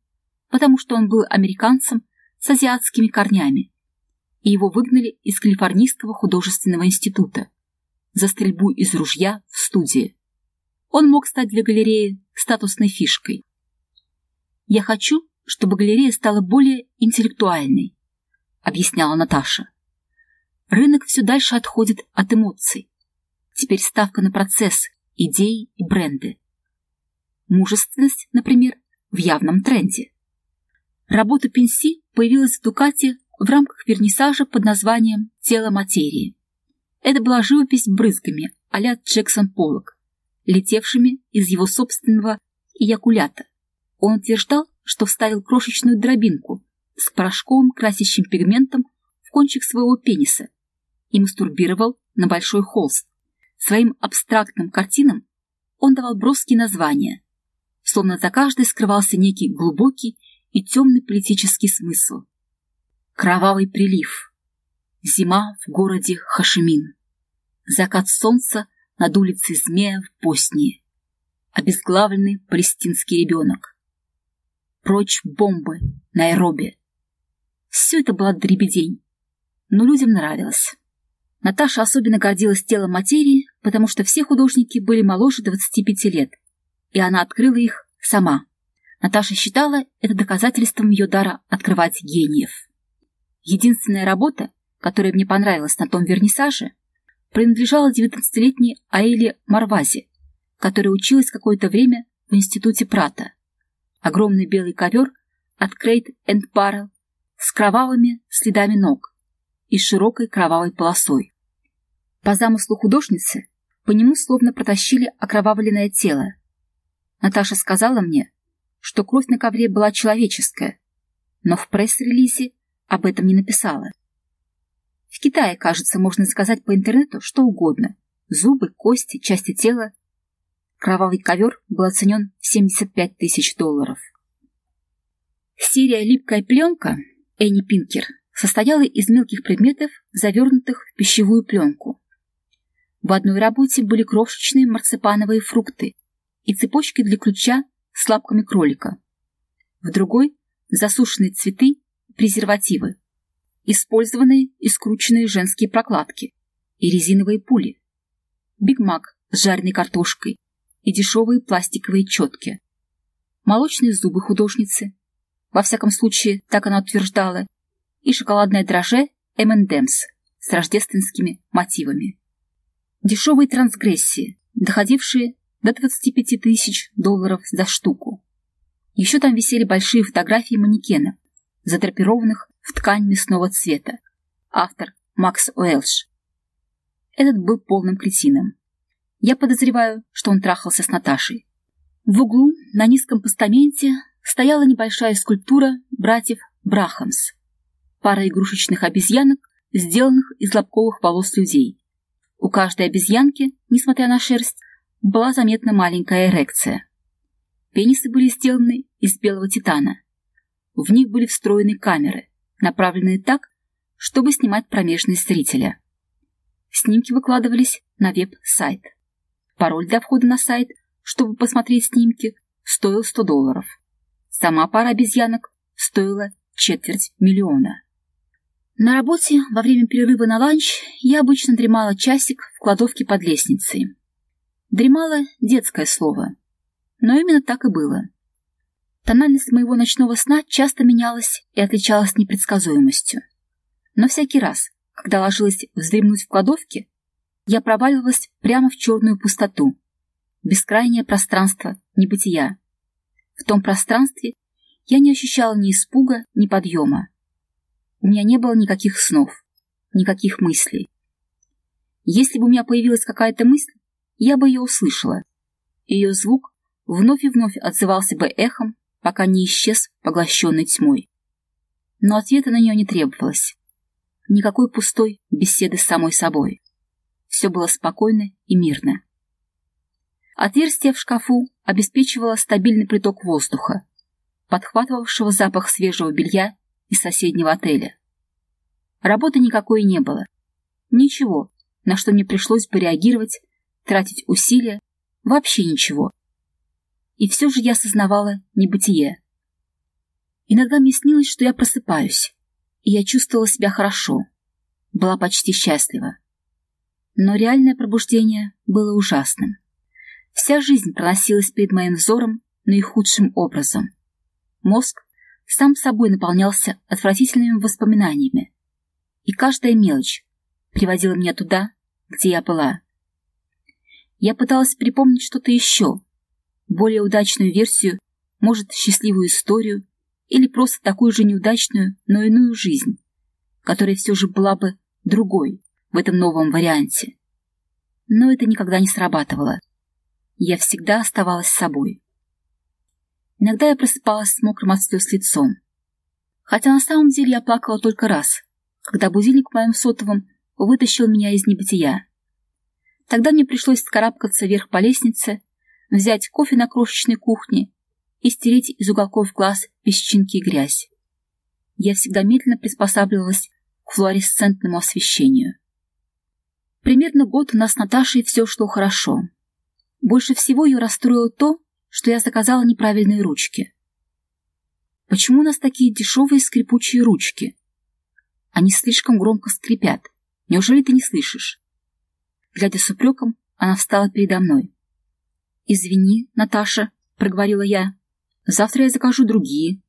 потому что он был американцем с азиатскими корнями, и его выгнали из Калифорнийского художественного института за стрельбу из ружья в студии. Он мог стать для галереи статусной фишкой. «Я хочу, чтобы галерея стала более интеллектуальной», — объясняла Наташа. «Рынок все дальше отходит от эмоций. Теперь ставка на процесс, идеи и бренды. Мужественность, например, в явном тренде. Работа Пенси появилась в Дукате в рамках вернисажа под названием «Тело материи». Это была живопись брызгами а-ля Джексон Поллок, летевшими из его собственного эякулята. Он утверждал, что вставил крошечную дробинку с порошковым красящим пигментом в кончик своего пениса и мастурбировал на большой холст. Своим абстрактным картинам он давал броские названия, словно за каждой скрывался некий глубокий и темный политический смысл. Кровавый прилив. Зима в городе Хашимин. Закат солнца над улицей Змея в Боснии. Обезглавленный палестинский ребенок. Прочь бомбы, Найроби. Все это была дребедень, но людям нравилось. Наташа особенно гордилась телом материи, потому что все художники были моложе 25 лет, и она открыла их сама. Наташа считала это доказательством ее дара открывать гениев. Единственная работа, которая мне понравилась на том вернисаже, принадлежала 19-летней Аэле Марвазе, которая училась какое-то время в институте Прата. Огромный белый ковер от Крейт энд Баррел с кровавыми следами ног и широкой кровавой полосой. По замыслу художницы по нему словно протащили окровавленное тело. Наташа сказала мне, что кровь на ковре была человеческая, но в пресс-релизе об этом не написала. В Китае, кажется, можно заказать по интернету что угодно. Зубы, кости, части тела. Кровавый ковер был оценен в 75 тысяч долларов. Серия «Липкая пленка» Энни Пинкер состояла из мелких предметов, завернутых в пищевую пленку. В одной работе были крошечные марципановые фрукты и цепочки для ключа с лапками кролика. В другой — засушенные цветы презервативы, использованные и скрученные женские прокладки и резиновые пули, бигмак с жареной картошкой и дешевые пластиковые четки, молочные зубы художницы, во всяком случае, так она утверждала, и шоколадное дрожжи M&M's с рождественскими мотивами. Дешевые трансгрессии, доходившие до 25 тысяч долларов за штуку. Еще там висели большие фотографии манекенов, задрапированных в ткань мясного цвета. Автор Макс Уэлш. Этот был полным кретином. Я подозреваю, что он трахался с Наташей. В углу на низком постаменте стояла небольшая скульптура братьев Брахамс. Пара игрушечных обезьянок, сделанных из лобковых волос людей. У каждой обезьянки, несмотря на шерсть, была заметна маленькая эрекция. Пенисы были сделаны из белого титана. В них были встроены камеры, направленные так, чтобы снимать промежность зрителя. Снимки выкладывались на веб-сайт. Пароль для входа на сайт, чтобы посмотреть снимки, стоил 100 долларов. Сама пара обезьянок стоила четверть миллиона. На работе во время перерыва на ланч я обычно дремала часик в кладовке под лестницей. Дремало детское слово. Но именно так и было. Тональность моего ночного сна часто менялась и отличалась непредсказуемостью. Но всякий раз, когда ложилась вздремнуть в кладовке, я проваливалась прямо в черную пустоту, бескрайнее пространство небытия. В том пространстве я не ощущала ни испуга, ни подъема. У меня не было никаких снов, никаких мыслей. Если бы у меня появилась какая-то мысль, я бы ее услышала. Ее звук вновь и вновь отзывался бы эхом пока не исчез, поглощенный тьмой. Но ответа на нее не требовалось. Никакой пустой беседы с самой собой. Все было спокойно и мирно. Отверстие в шкафу обеспечивало стабильный приток воздуха, подхватывавшего запах свежего белья из соседнего отеля. Работы никакой не было. Ничего, на что мне пришлось бы реагировать, тратить усилия, вообще ничего. И все же я осознавала небытие. Иногда мне снилось, что я просыпаюсь, и я чувствовала себя хорошо, была почти счастлива. Но реальное пробуждение было ужасным. Вся жизнь проносилась перед моим взором наихудшим образом. Мозг сам собой наполнялся отвратительными воспоминаниями, и каждая мелочь приводила меня туда, где я была. Я пыталась припомнить что-то еще, более удачную версию, может, счастливую историю или просто такую же неудачную, но иную жизнь, которая все же была бы другой в этом новом варианте. Но это никогда не срабатывало я всегда оставалась собой. Иногда я просыпалась с мокрым от слез лицом. Хотя на самом деле я плакала только раз, когда будильник в моем сотовом вытащил меня из небытия. Тогда мне пришлось скарабкаться вверх по лестнице, взять кофе на крошечной кухне и стереть из уголков глаз песчинки и грязь. Я всегда медленно приспосабливалась к флуоресцентному освещению. Примерно год у нас с Наташей все шло хорошо. Больше всего ее расстроило то, что я заказала неправильные ручки. Почему у нас такие дешевые скрипучие ручки? Они слишком громко скрипят. Неужели ты не слышишь? Глядя с упреком, она встала передо мной. «Извини, Наташа», — проговорила я. «Завтра я закажу другие,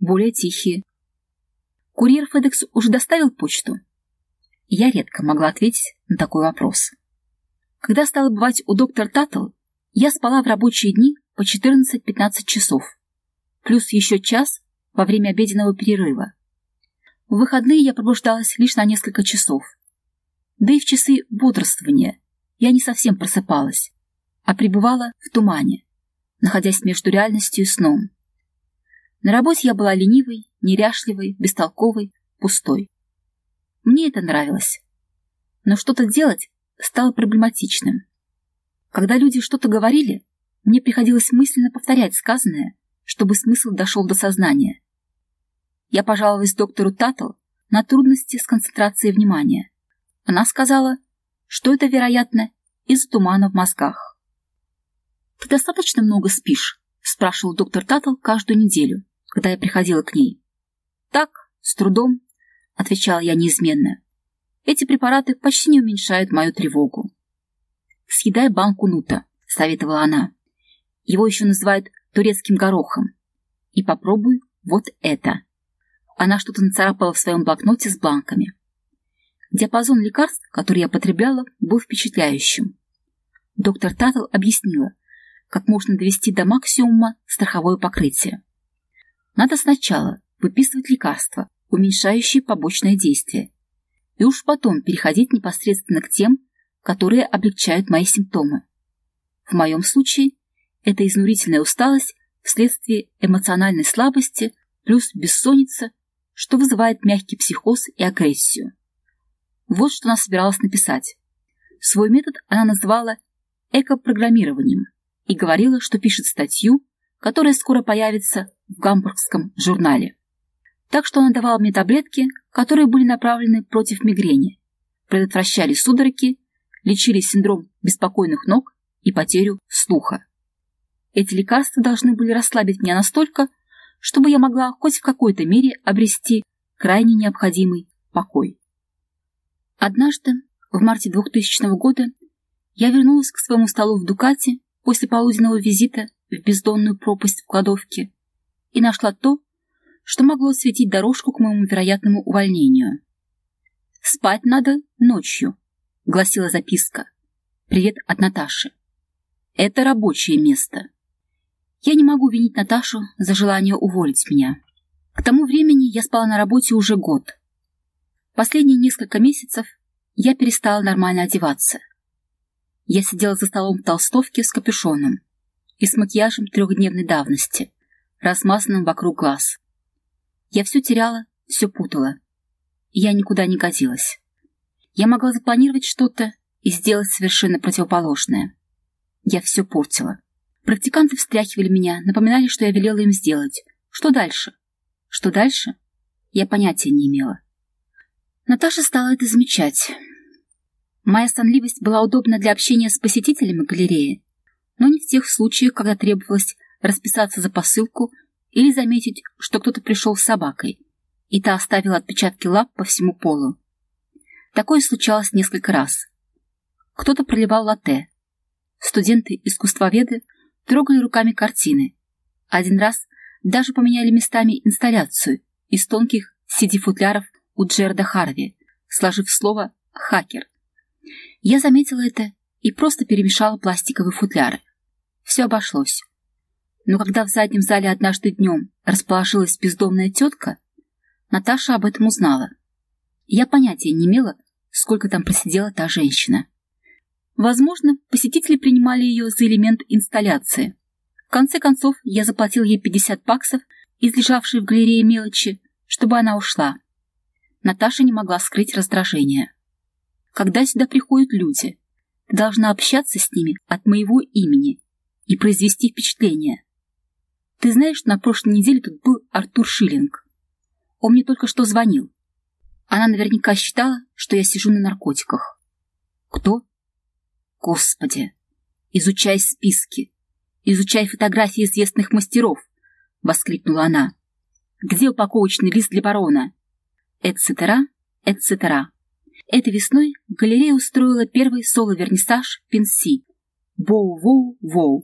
более тихие». Курьер FedEx уже доставил почту? Я редко могла ответить на такой вопрос. Когда стала бывать у доктора Таттл, я спала в рабочие дни по 14-15 часов, плюс еще час во время обеденного перерыва. В выходные я пробуждалась лишь на несколько часов. Да и в часы бодрствования я не совсем просыпалась, а пребывала в тумане, находясь между реальностью и сном. На работе я была ленивой, неряшливой, бестолковой, пустой. Мне это нравилось. Но что-то делать стало проблематичным. Когда люди что-то говорили, мне приходилось мысленно повторять сказанное, чтобы смысл дошел до сознания. Я пожаловалась доктору Таттл на трудности с концентрацией внимания. Она сказала, что это, вероятно, из-за тумана в мозгах. «Ты достаточно много спишь?» — спрашивал доктор Таттл каждую неделю, когда я приходила к ней. «Так, с трудом», — отвечала я неизменно. «Эти препараты почти не уменьшают мою тревогу». «Съедай банку нута», — советовала она. «Его еще называют турецким горохом. И попробуй вот это». Она что-то нацарапала в своем блокноте с бланками. Диапазон лекарств, которые я потребляла, был впечатляющим. Доктор Таттл объяснила, как можно довести до максимума страховое покрытие. Надо сначала выписывать лекарства, уменьшающие побочное действие, и уж потом переходить непосредственно к тем, которые облегчают мои симптомы. В моем случае это изнурительная усталость вследствие эмоциональной слабости плюс бессонница, что вызывает мягкий психоз и агрессию. Вот что она собиралась написать. Свой метод она называла экопрограммированием и говорила, что пишет статью, которая скоро появится в гамбургском журнале. Так что она давала мне таблетки, которые были направлены против мигрени, предотвращали судороги лечили синдром беспокойных ног и потерю слуха. Эти лекарства должны были расслабить меня настолько, чтобы я могла хоть в какой-то мере обрести крайне необходимый покой. Однажды, в марте 2000 года, я вернулась к своему столу в Дукате после полуденного визита в бездонную пропасть в кладовке и нашла то, что могло осветить дорожку к моему вероятному увольнению. Спать надо ночью, гласила записка. «Привет от Наташи». Это рабочее место. Я не могу винить Наташу за желание уволить меня. К тому времени я спала на работе уже год. Последние несколько месяцев я перестала нормально одеваться. Я сидела за столом в толстовке с капюшоном и с макияжем трехдневной давности, размазанным вокруг глаз. Я все теряла, все путала. Я никуда не годилась. Я могла запланировать что-то и сделать совершенно противоположное. Я все портила. Практиканты встряхивали меня, напоминали, что я велела им сделать. Что дальше? Что дальше? Я понятия не имела. Наташа стала это замечать. Моя сонливость была удобна для общения с посетителями галереи, но не в тех случаях, когда требовалось расписаться за посылку или заметить, что кто-то пришел с собакой, и та оставила отпечатки лап по всему полу. Такое случалось несколько раз. Кто-то проливал латте. Студенты-искусствоведы трогали руками картины. Один раз даже поменяли местами инсталляцию из тонких CD-футляров у Джерда Харви, сложив слово «хакер». Я заметила это и просто перемешала пластиковые футляры. Все обошлось. Но когда в заднем зале однажды днем расположилась бездомная тетка, Наташа об этом узнала. Я понятия не имела, сколько там просидела та женщина. Возможно, посетители принимали ее за элемент инсталляции. В конце концов, я заплатил ей 50 баксов, излежавшие в галерее мелочи, чтобы она ушла. Наташа не могла скрыть раздражение. Когда сюда приходят люди, ты должна общаться с ними от моего имени и произвести впечатление. Ты знаешь, что на прошлой неделе тут был Артур Шиллинг. Он мне только что звонил. Она наверняка считала, что я сижу на наркотиках. Кто? Господи! Изучай списки. Изучай фотографии известных мастеров, воскликнула она. Где упаковочный лист для барона? Эцетера, эцетера. Этой весной галерея устроила первый соло-вернисаж Пинси. Воу-воу-воу.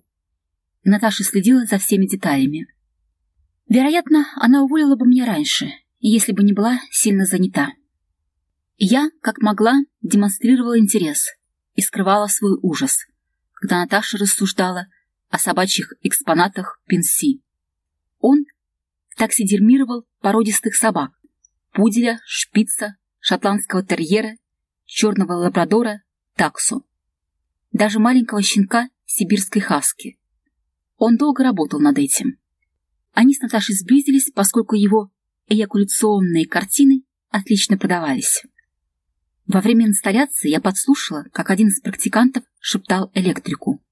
Наташа следила за всеми деталями. Вероятно, она уволила бы меня раньше, если бы не была сильно занята. Я, как могла, демонстрировала интерес и скрывала свой ужас, когда Наташа рассуждала о собачьих экспонатах Пинси. Он таксидермировал породистых собак – пуделя, шпица, шотландского терьера, черного лабрадора, таксу. Даже маленького щенка сибирской хаски. Он долго работал над этим. Они с Наташей сблизились, поскольку его эякуляционные картины отлично продавались. Во время инсталляции я подслушала, как один из практикантов шептал электрику.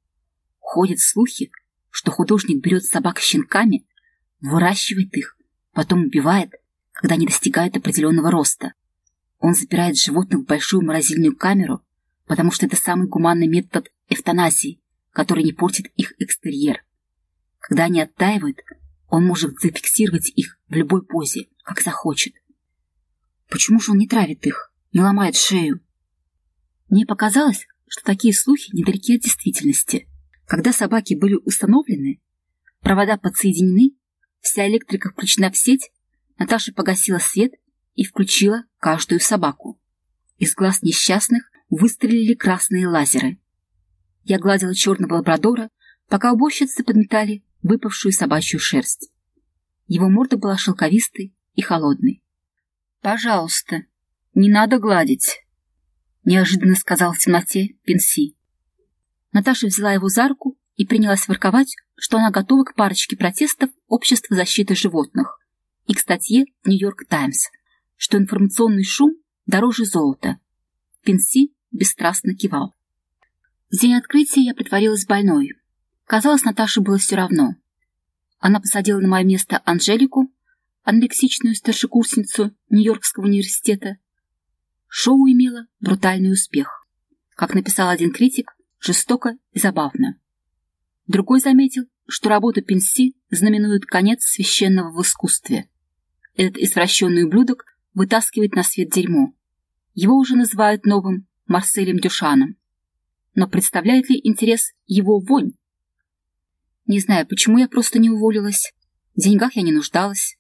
Ходят слухи, что художник берет собак щенками, выращивает их, потом убивает, когда они достигают определенного роста. Он запирает животных в большую морозильную камеру, потому что это самый гуманный метод эвтаназии, который не портит их экстерьер. Когда они оттаивают, он может зафиксировать их в любой позе, как захочет. Почему же он не травит их, не ломает шею? Мне показалось, что такие слухи недалеки от действительности. Когда собаки были установлены, провода подсоединены, вся электрика включена в сеть, Наташа погасила свет и включила каждую собаку. Из глаз несчастных выстрелили красные лазеры. Я гладила черного лабрадора, пока уборщицы подметали выпавшую собачью шерсть. Его морда была шелковистой и холодной. «Пожалуйста, не надо гладить», — неожиданно сказал в темноте Пенси. Наташа взяла его за руку и принялась ворковать, что она готова к парочке протестов Общества защиты животных и к статье «Нью-Йорк Таймс», что информационный шум дороже золота. Пенси бесстрастно кивал. В день открытия я притворилась больной. Казалось, Наташе было все равно. Она посадила на мое место Анжелику, анлексичную старшекурсницу Нью-Йоркского университета. Шоу имело брутальный успех. Как написал один критик, жестоко и забавно. Другой заметил, что работа Пенси знаменует конец священного в искусстве. Этот извращенный ублюдок вытаскивает на свет дерьмо. Его уже называют новым Марселем Дюшаном. Но представляет ли интерес его вонь? Не знаю, почему я просто не уволилась. В деньгах я не нуждалась.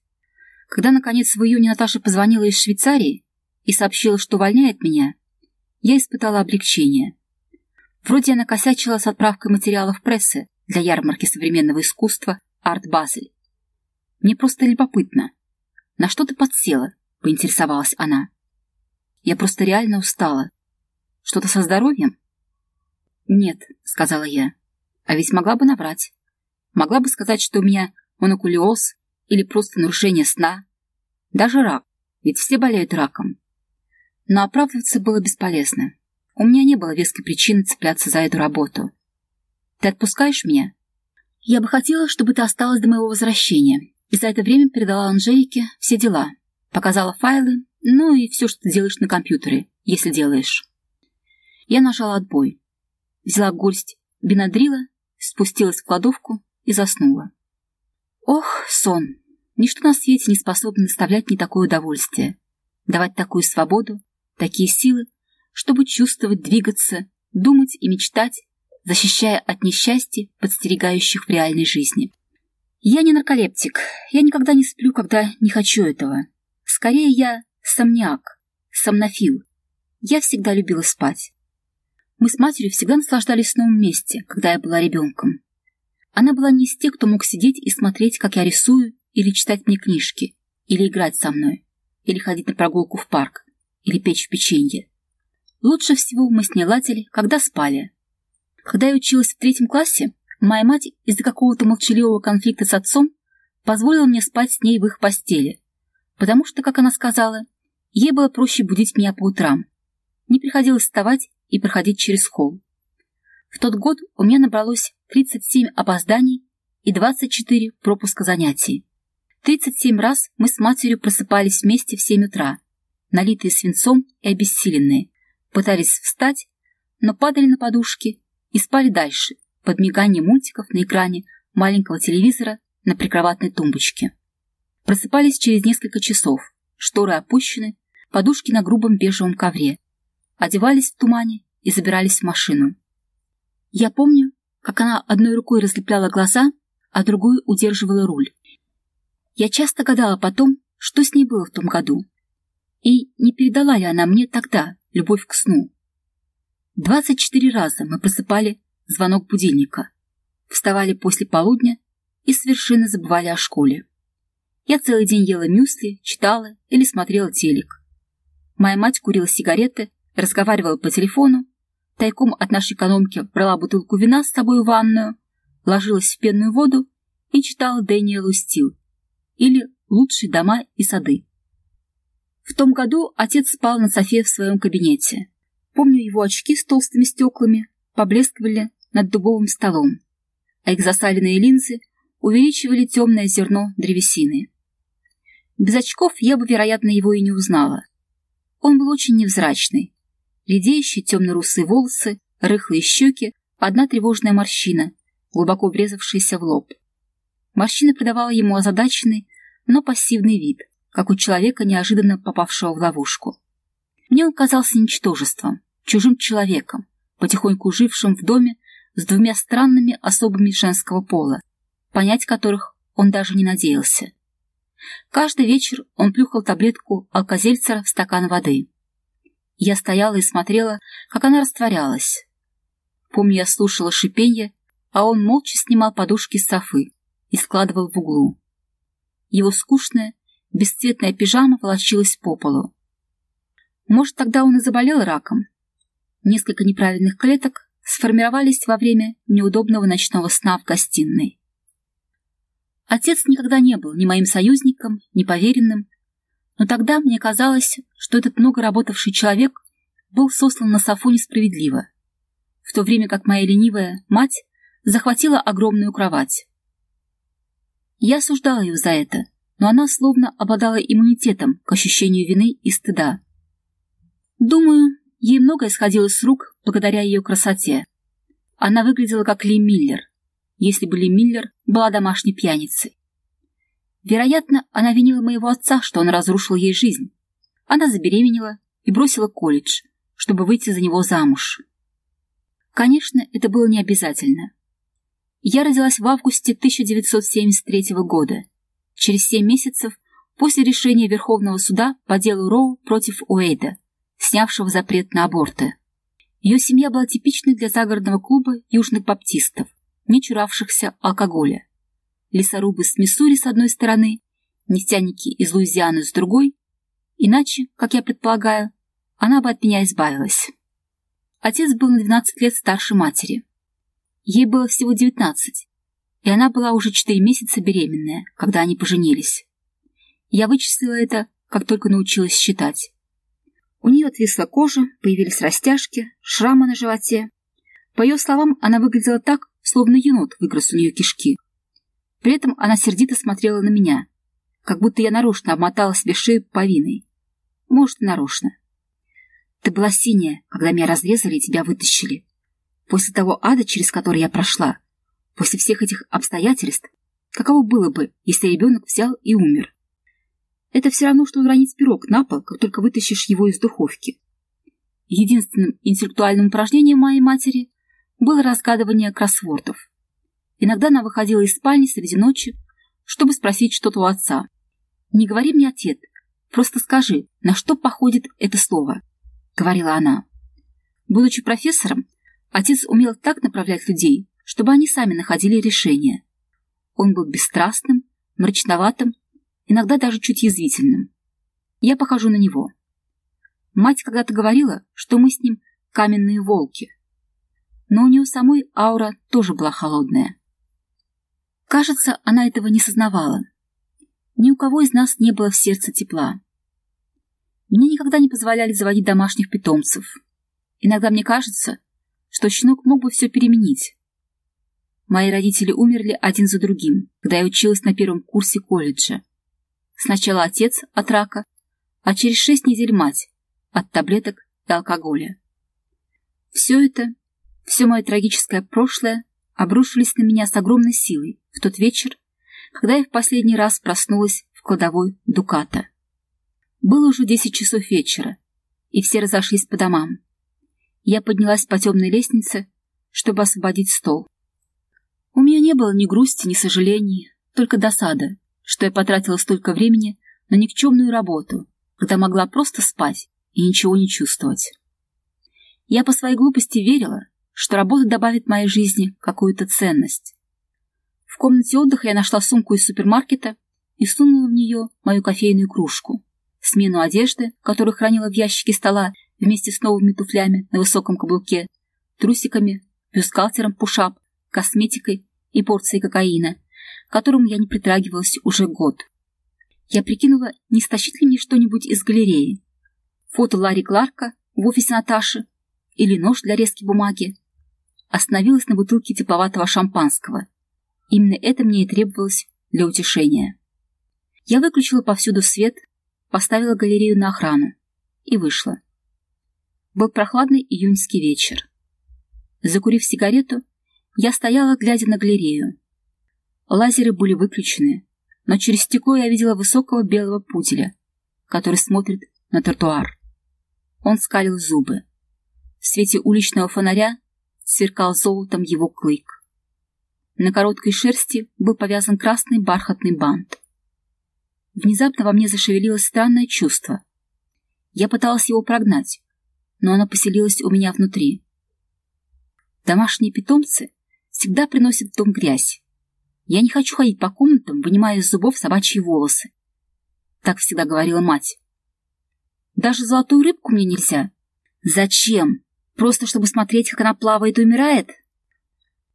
Когда, наконец, в июне Наташа позвонила из Швейцарии и сообщила, что увольняет меня, я испытала облегчение. Вроде я накосячила с отправкой материалов прессы для ярмарки современного искусства «Арт Базель». Мне просто любопытно. На что ты подсела? — поинтересовалась она. Я просто реально устала. Что-то со здоровьем? Нет, — сказала я. А ведь могла бы наврать. Могла бы сказать, что у меня монокулиоз или просто нарушение сна. Даже рак, ведь все болеют раком. Но оправдываться было бесполезно. У меня не было веской причины цепляться за эту работу. Ты отпускаешь меня? Я бы хотела, чтобы ты осталась до моего возвращения, и за это время передала Анжелике все дела, показала файлы, ну и все, что ты делаешь на компьютере, если делаешь. Я нажала отбой, взяла горсть бенадрила, спустилась в кладовку и заснула. Ох, сон! Ничто на свете не способно доставлять мне такое удовольствие, давать такую свободу, такие силы, чтобы чувствовать, двигаться, думать и мечтать, защищая от несчастья, подстерегающих в реальной жизни. Я не нарколептик, я никогда не сплю, когда не хочу этого. Скорее, я сомниак, сомнофил. Я всегда любила спать. Мы с матерью всегда наслаждались сном вместе, когда я была ребенком. Она была не из тех, кто мог сидеть и смотреть, как я рисую, или читать мне книжки, или играть со мной, или ходить на прогулку в парк, или печь в печенье. Лучше всего мы с ней ладили, когда спали. Когда я училась в третьем классе, моя мать из-за какого-то молчаливого конфликта с отцом позволила мне спать с ней в их постели, потому что, как она сказала, ей было проще будить меня по утрам. Не приходилось вставать и проходить через холл. В тот год у меня набралось 37 опозданий и 24 пропуска занятий. 37 раз мы с матерью просыпались вместе в 7 утра, налитые свинцом и обессиленные, пытались встать, но падали на подушки и спали дальше, под мигание мультиков на экране маленького телевизора на прикроватной тумбочке. Просыпались через несколько часов, шторы опущены, подушки на грубом бежевом ковре, одевались в тумане и забирались в машину. Я помню, как она одной рукой разлепляла глаза, а другой удерживала руль. Я часто гадала потом, что с ней было в том году, и не передала ли она мне тогда, любовь к сну. Двадцать четыре раза мы просыпали звонок будильника, вставали после полудня и совершенно забывали о школе. Я целый день ела мюсли, читала или смотрела телек. Моя мать курила сигареты, разговаривала по телефону, тайком от нашей экономки брала бутылку вина с собой в ванную, ложилась в пенную воду и читала Дэниелу Стил или «Лучшие дома и сады». В том году отец спал на софе в своем кабинете. Помню, его очки с толстыми стеклами поблескивали над дубовым столом, а их засаленные линзы увеличивали темное зерно древесины. Без очков я бы, вероятно, его и не узнала. Он был очень невзрачный. Редеющие темно-русые волосы, рыхлые щеки, одна тревожная морщина, глубоко врезавшаяся в лоб. Морщина придавала ему озадаченный, но пассивный вид — как у человека, неожиданно попавшего в ловушку. Мне он казался ничтожеством, чужим человеком, потихоньку жившим в доме с двумя странными особами женского пола, понять которых он даже не надеялся. Каждый вечер он плюхал таблетку алкозельцера в стакан воды. Я стояла и смотрела, как она растворялась. Помню, я слушала шипенье, а он молча снимал подушки с софы и складывал в углу. Его скучная, Бесцветная пижама волочилась по полу. Может, тогда он и заболел раком. Несколько неправильных клеток сформировались во время неудобного ночного сна в гостиной. Отец никогда не был ни моим союзником, ни поверенным, но тогда мне казалось, что этот много работавший человек был сослан на Софу несправедливо, в то время как моя ленивая мать захватила огромную кровать. Я осуждала ее за это, но она словно обладала иммунитетом к ощущению вины и стыда. Думаю, ей многое сходило с рук благодаря ее красоте. Она выглядела как Ли Миллер, если бы Ли Миллер была домашней пьяницей. Вероятно, она винила моего отца, что он разрушил ей жизнь. Она забеременела и бросила колледж, чтобы выйти за него замуж. Конечно, это было не обязательно. Я родилась в августе 1973 года через семь месяцев после решения Верховного суда по делу Роу против Уэйда, снявшего запрет на аборты. Ее семья была типичной для загородного клуба южных баптистов, не чуравшихся алкоголя. Лесорубы с Миссури с одной стороны, нефтяники из Луизианы с другой, иначе, как я предполагаю, она бы от меня избавилась. Отец был на 12 лет старше матери. Ей было всего 19, и она была уже четыре месяца беременная, когда они поженились. Я вычислила это, как только научилась считать. У нее отвисла кожа, появились растяжки, шрамы на животе. По ее словам, она выглядела так, словно енот выгрыз у нее кишки. При этом она сердито смотрела на меня, как будто я нарочно обмотала себе шею повиной. Может, нарочно. Ты была синяя, когда меня разрезали и тебя вытащили. После того ада, через который я прошла, после всех этих обстоятельств, каково было бы, если ребенок взял и умер? Это все равно, что уронить пирог на пол, как только вытащишь его из духовки. Единственным интеллектуальным упражнением моей матери было разгадывание кроссвордов. Иногда она выходила из спальни среди ночи, чтобы спросить что-то у отца. «Не говори мне ответ, просто скажи, на что походит это слово?» — говорила она. Будучи профессором, отец умел так направлять людей, чтобы они сами находили решение. Он был бесстрастным, мрачноватым, иногда даже чуть язвительным. Я похожу на него. Мать когда-то говорила, что мы с ним каменные волки. Но у нее самой аура тоже была холодная. Кажется, она этого не сознавала. Ни у кого из нас не было в сердце тепла. Мне никогда не позволяли заводить домашних питомцев. Иногда мне кажется, что щенок мог бы все переменить. Мои родители умерли один за другим, когда я училась на первом курсе колледжа. Сначала отец от рака, а через шесть недель мать от таблеток и алкоголя. Все это, все мое трагическое прошлое обрушились на меня с огромной силой в тот вечер, когда я в последний раз проснулась в кладовой Дуката. Было уже десять часов вечера, и все разошлись по домам. Я поднялась по темной лестнице, чтобы освободить стол. У меня не было ни грусти, ни сожалений, только досада, что я потратила столько времени на никчемную работу, когда могла просто спать и ничего не чувствовать. Я по своей глупости верила, что работа добавит моей жизни какую-то ценность. В комнате отдыха я нашла сумку из супермаркета и сунула в нее мою кофейную кружку смену одежды, которую хранила в ящике стола вместе с новыми туфлями на высоком каблуке, трусиками, бюстгальтером пушап, косметикой и порцией кокаина, которому я не притрагивалась уже год. Я прикинула, не стащить ли мне что-нибудь из галереи. Фото Ларри Кларка в офисе Наташи или нож для резки бумаги. Остановилась на бутылке тепловатого шампанского. Именно это мне и требовалось для утешения. Я выключила повсюду свет, поставила галерею на охрану и вышла. Был прохладный июньский вечер. Закурив сигарету, я стояла, глядя на галерею. Лазеры были выключены, но через стекло я видела высокого белого пуделя, который смотрит на тротуар. Он скалил зубы. В свете уличного фонаря сверкал золотом его клык. На короткой шерсти был повязан красный бархатный бант. Внезапно во мне зашевелилось странное чувство. Я пыталась его прогнать, но оно поселилось у меня внутри. Домашние питомцы всегда приносят в дом грязь. Я не хочу ходить по комнатам, вынимая из зубов собачьи волосы. Так всегда говорила мать. Даже золотую рыбку мне нельзя. Зачем? Просто чтобы смотреть, как она плавает и умирает?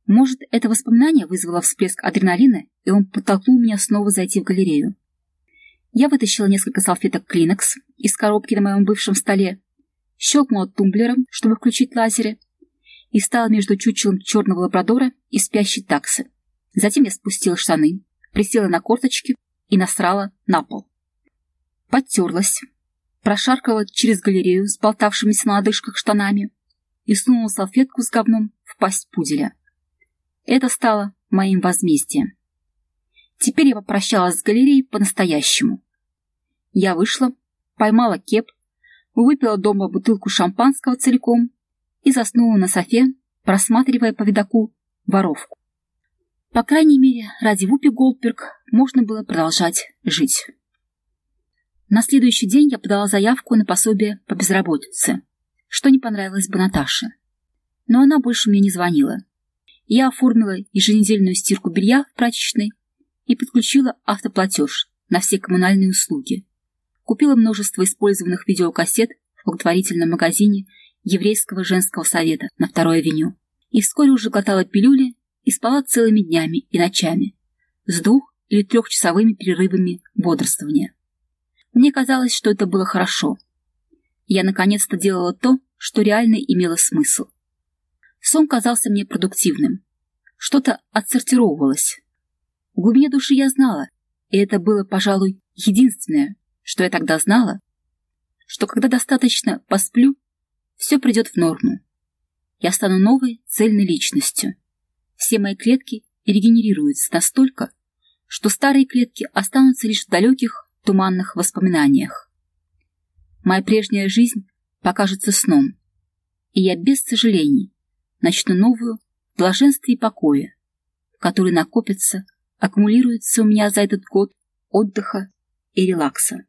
Может, это воспоминание вызвало всплеск адреналина, и он подтолкнул меня снова зайти в галерею. Я вытащила несколько салфеток Клинекс из коробки на моем бывшем столе, щелкнула тумблером, чтобы включить лазеры, и стала между чучелом черного лабрадора и спящей таксы. Затем я спустила штаны, присела на корточки и насрала на пол. Подтерлась, прошаркала через галерею с болтавшимися на лодыжках штанами и сунула салфетку с говном в пасть пуделя. Это стало моим возмездием. Теперь я попрощалась с галереей по-настоящему. Я вышла, поймала кеп, выпила дома бутылку шампанского целиком и заснула на софе, просматривая по видоку воровку. По крайней мере, ради Вупи Голдберг можно было продолжать жить. На следующий день я подала заявку на пособие по безработице, что не понравилось бы Наташе. Но она больше мне не звонила. Я оформила еженедельную стирку белья в прачечной и подключила автоплатеж на все коммунальные услуги купила множество использованных видеокассет в благотворительном магазине Еврейского женского совета на Второй авеню и вскоре уже глотала пилюли и спала целыми днями и ночами, с двух- или трехчасовыми перерывами бодрствования. Мне казалось, что это было хорошо. Я наконец-то делала то, что реально имело смысл. Сон казался мне продуктивным. Что-то отсортировывалось. В глубине души я знала, и это было, пожалуй, единственное, что я тогда знала, что когда достаточно посплю, все придет в норму. Я стану новой, цельной личностью. Все мои клетки регенерируются настолько, что старые клетки останутся лишь в далеких, туманных воспоминаниях. Моя прежняя жизнь покажется сном, и я без сожалений начну новую в блаженстве и покое, в которой накопится, аккумулируется у меня за этот год отдыха и релакса.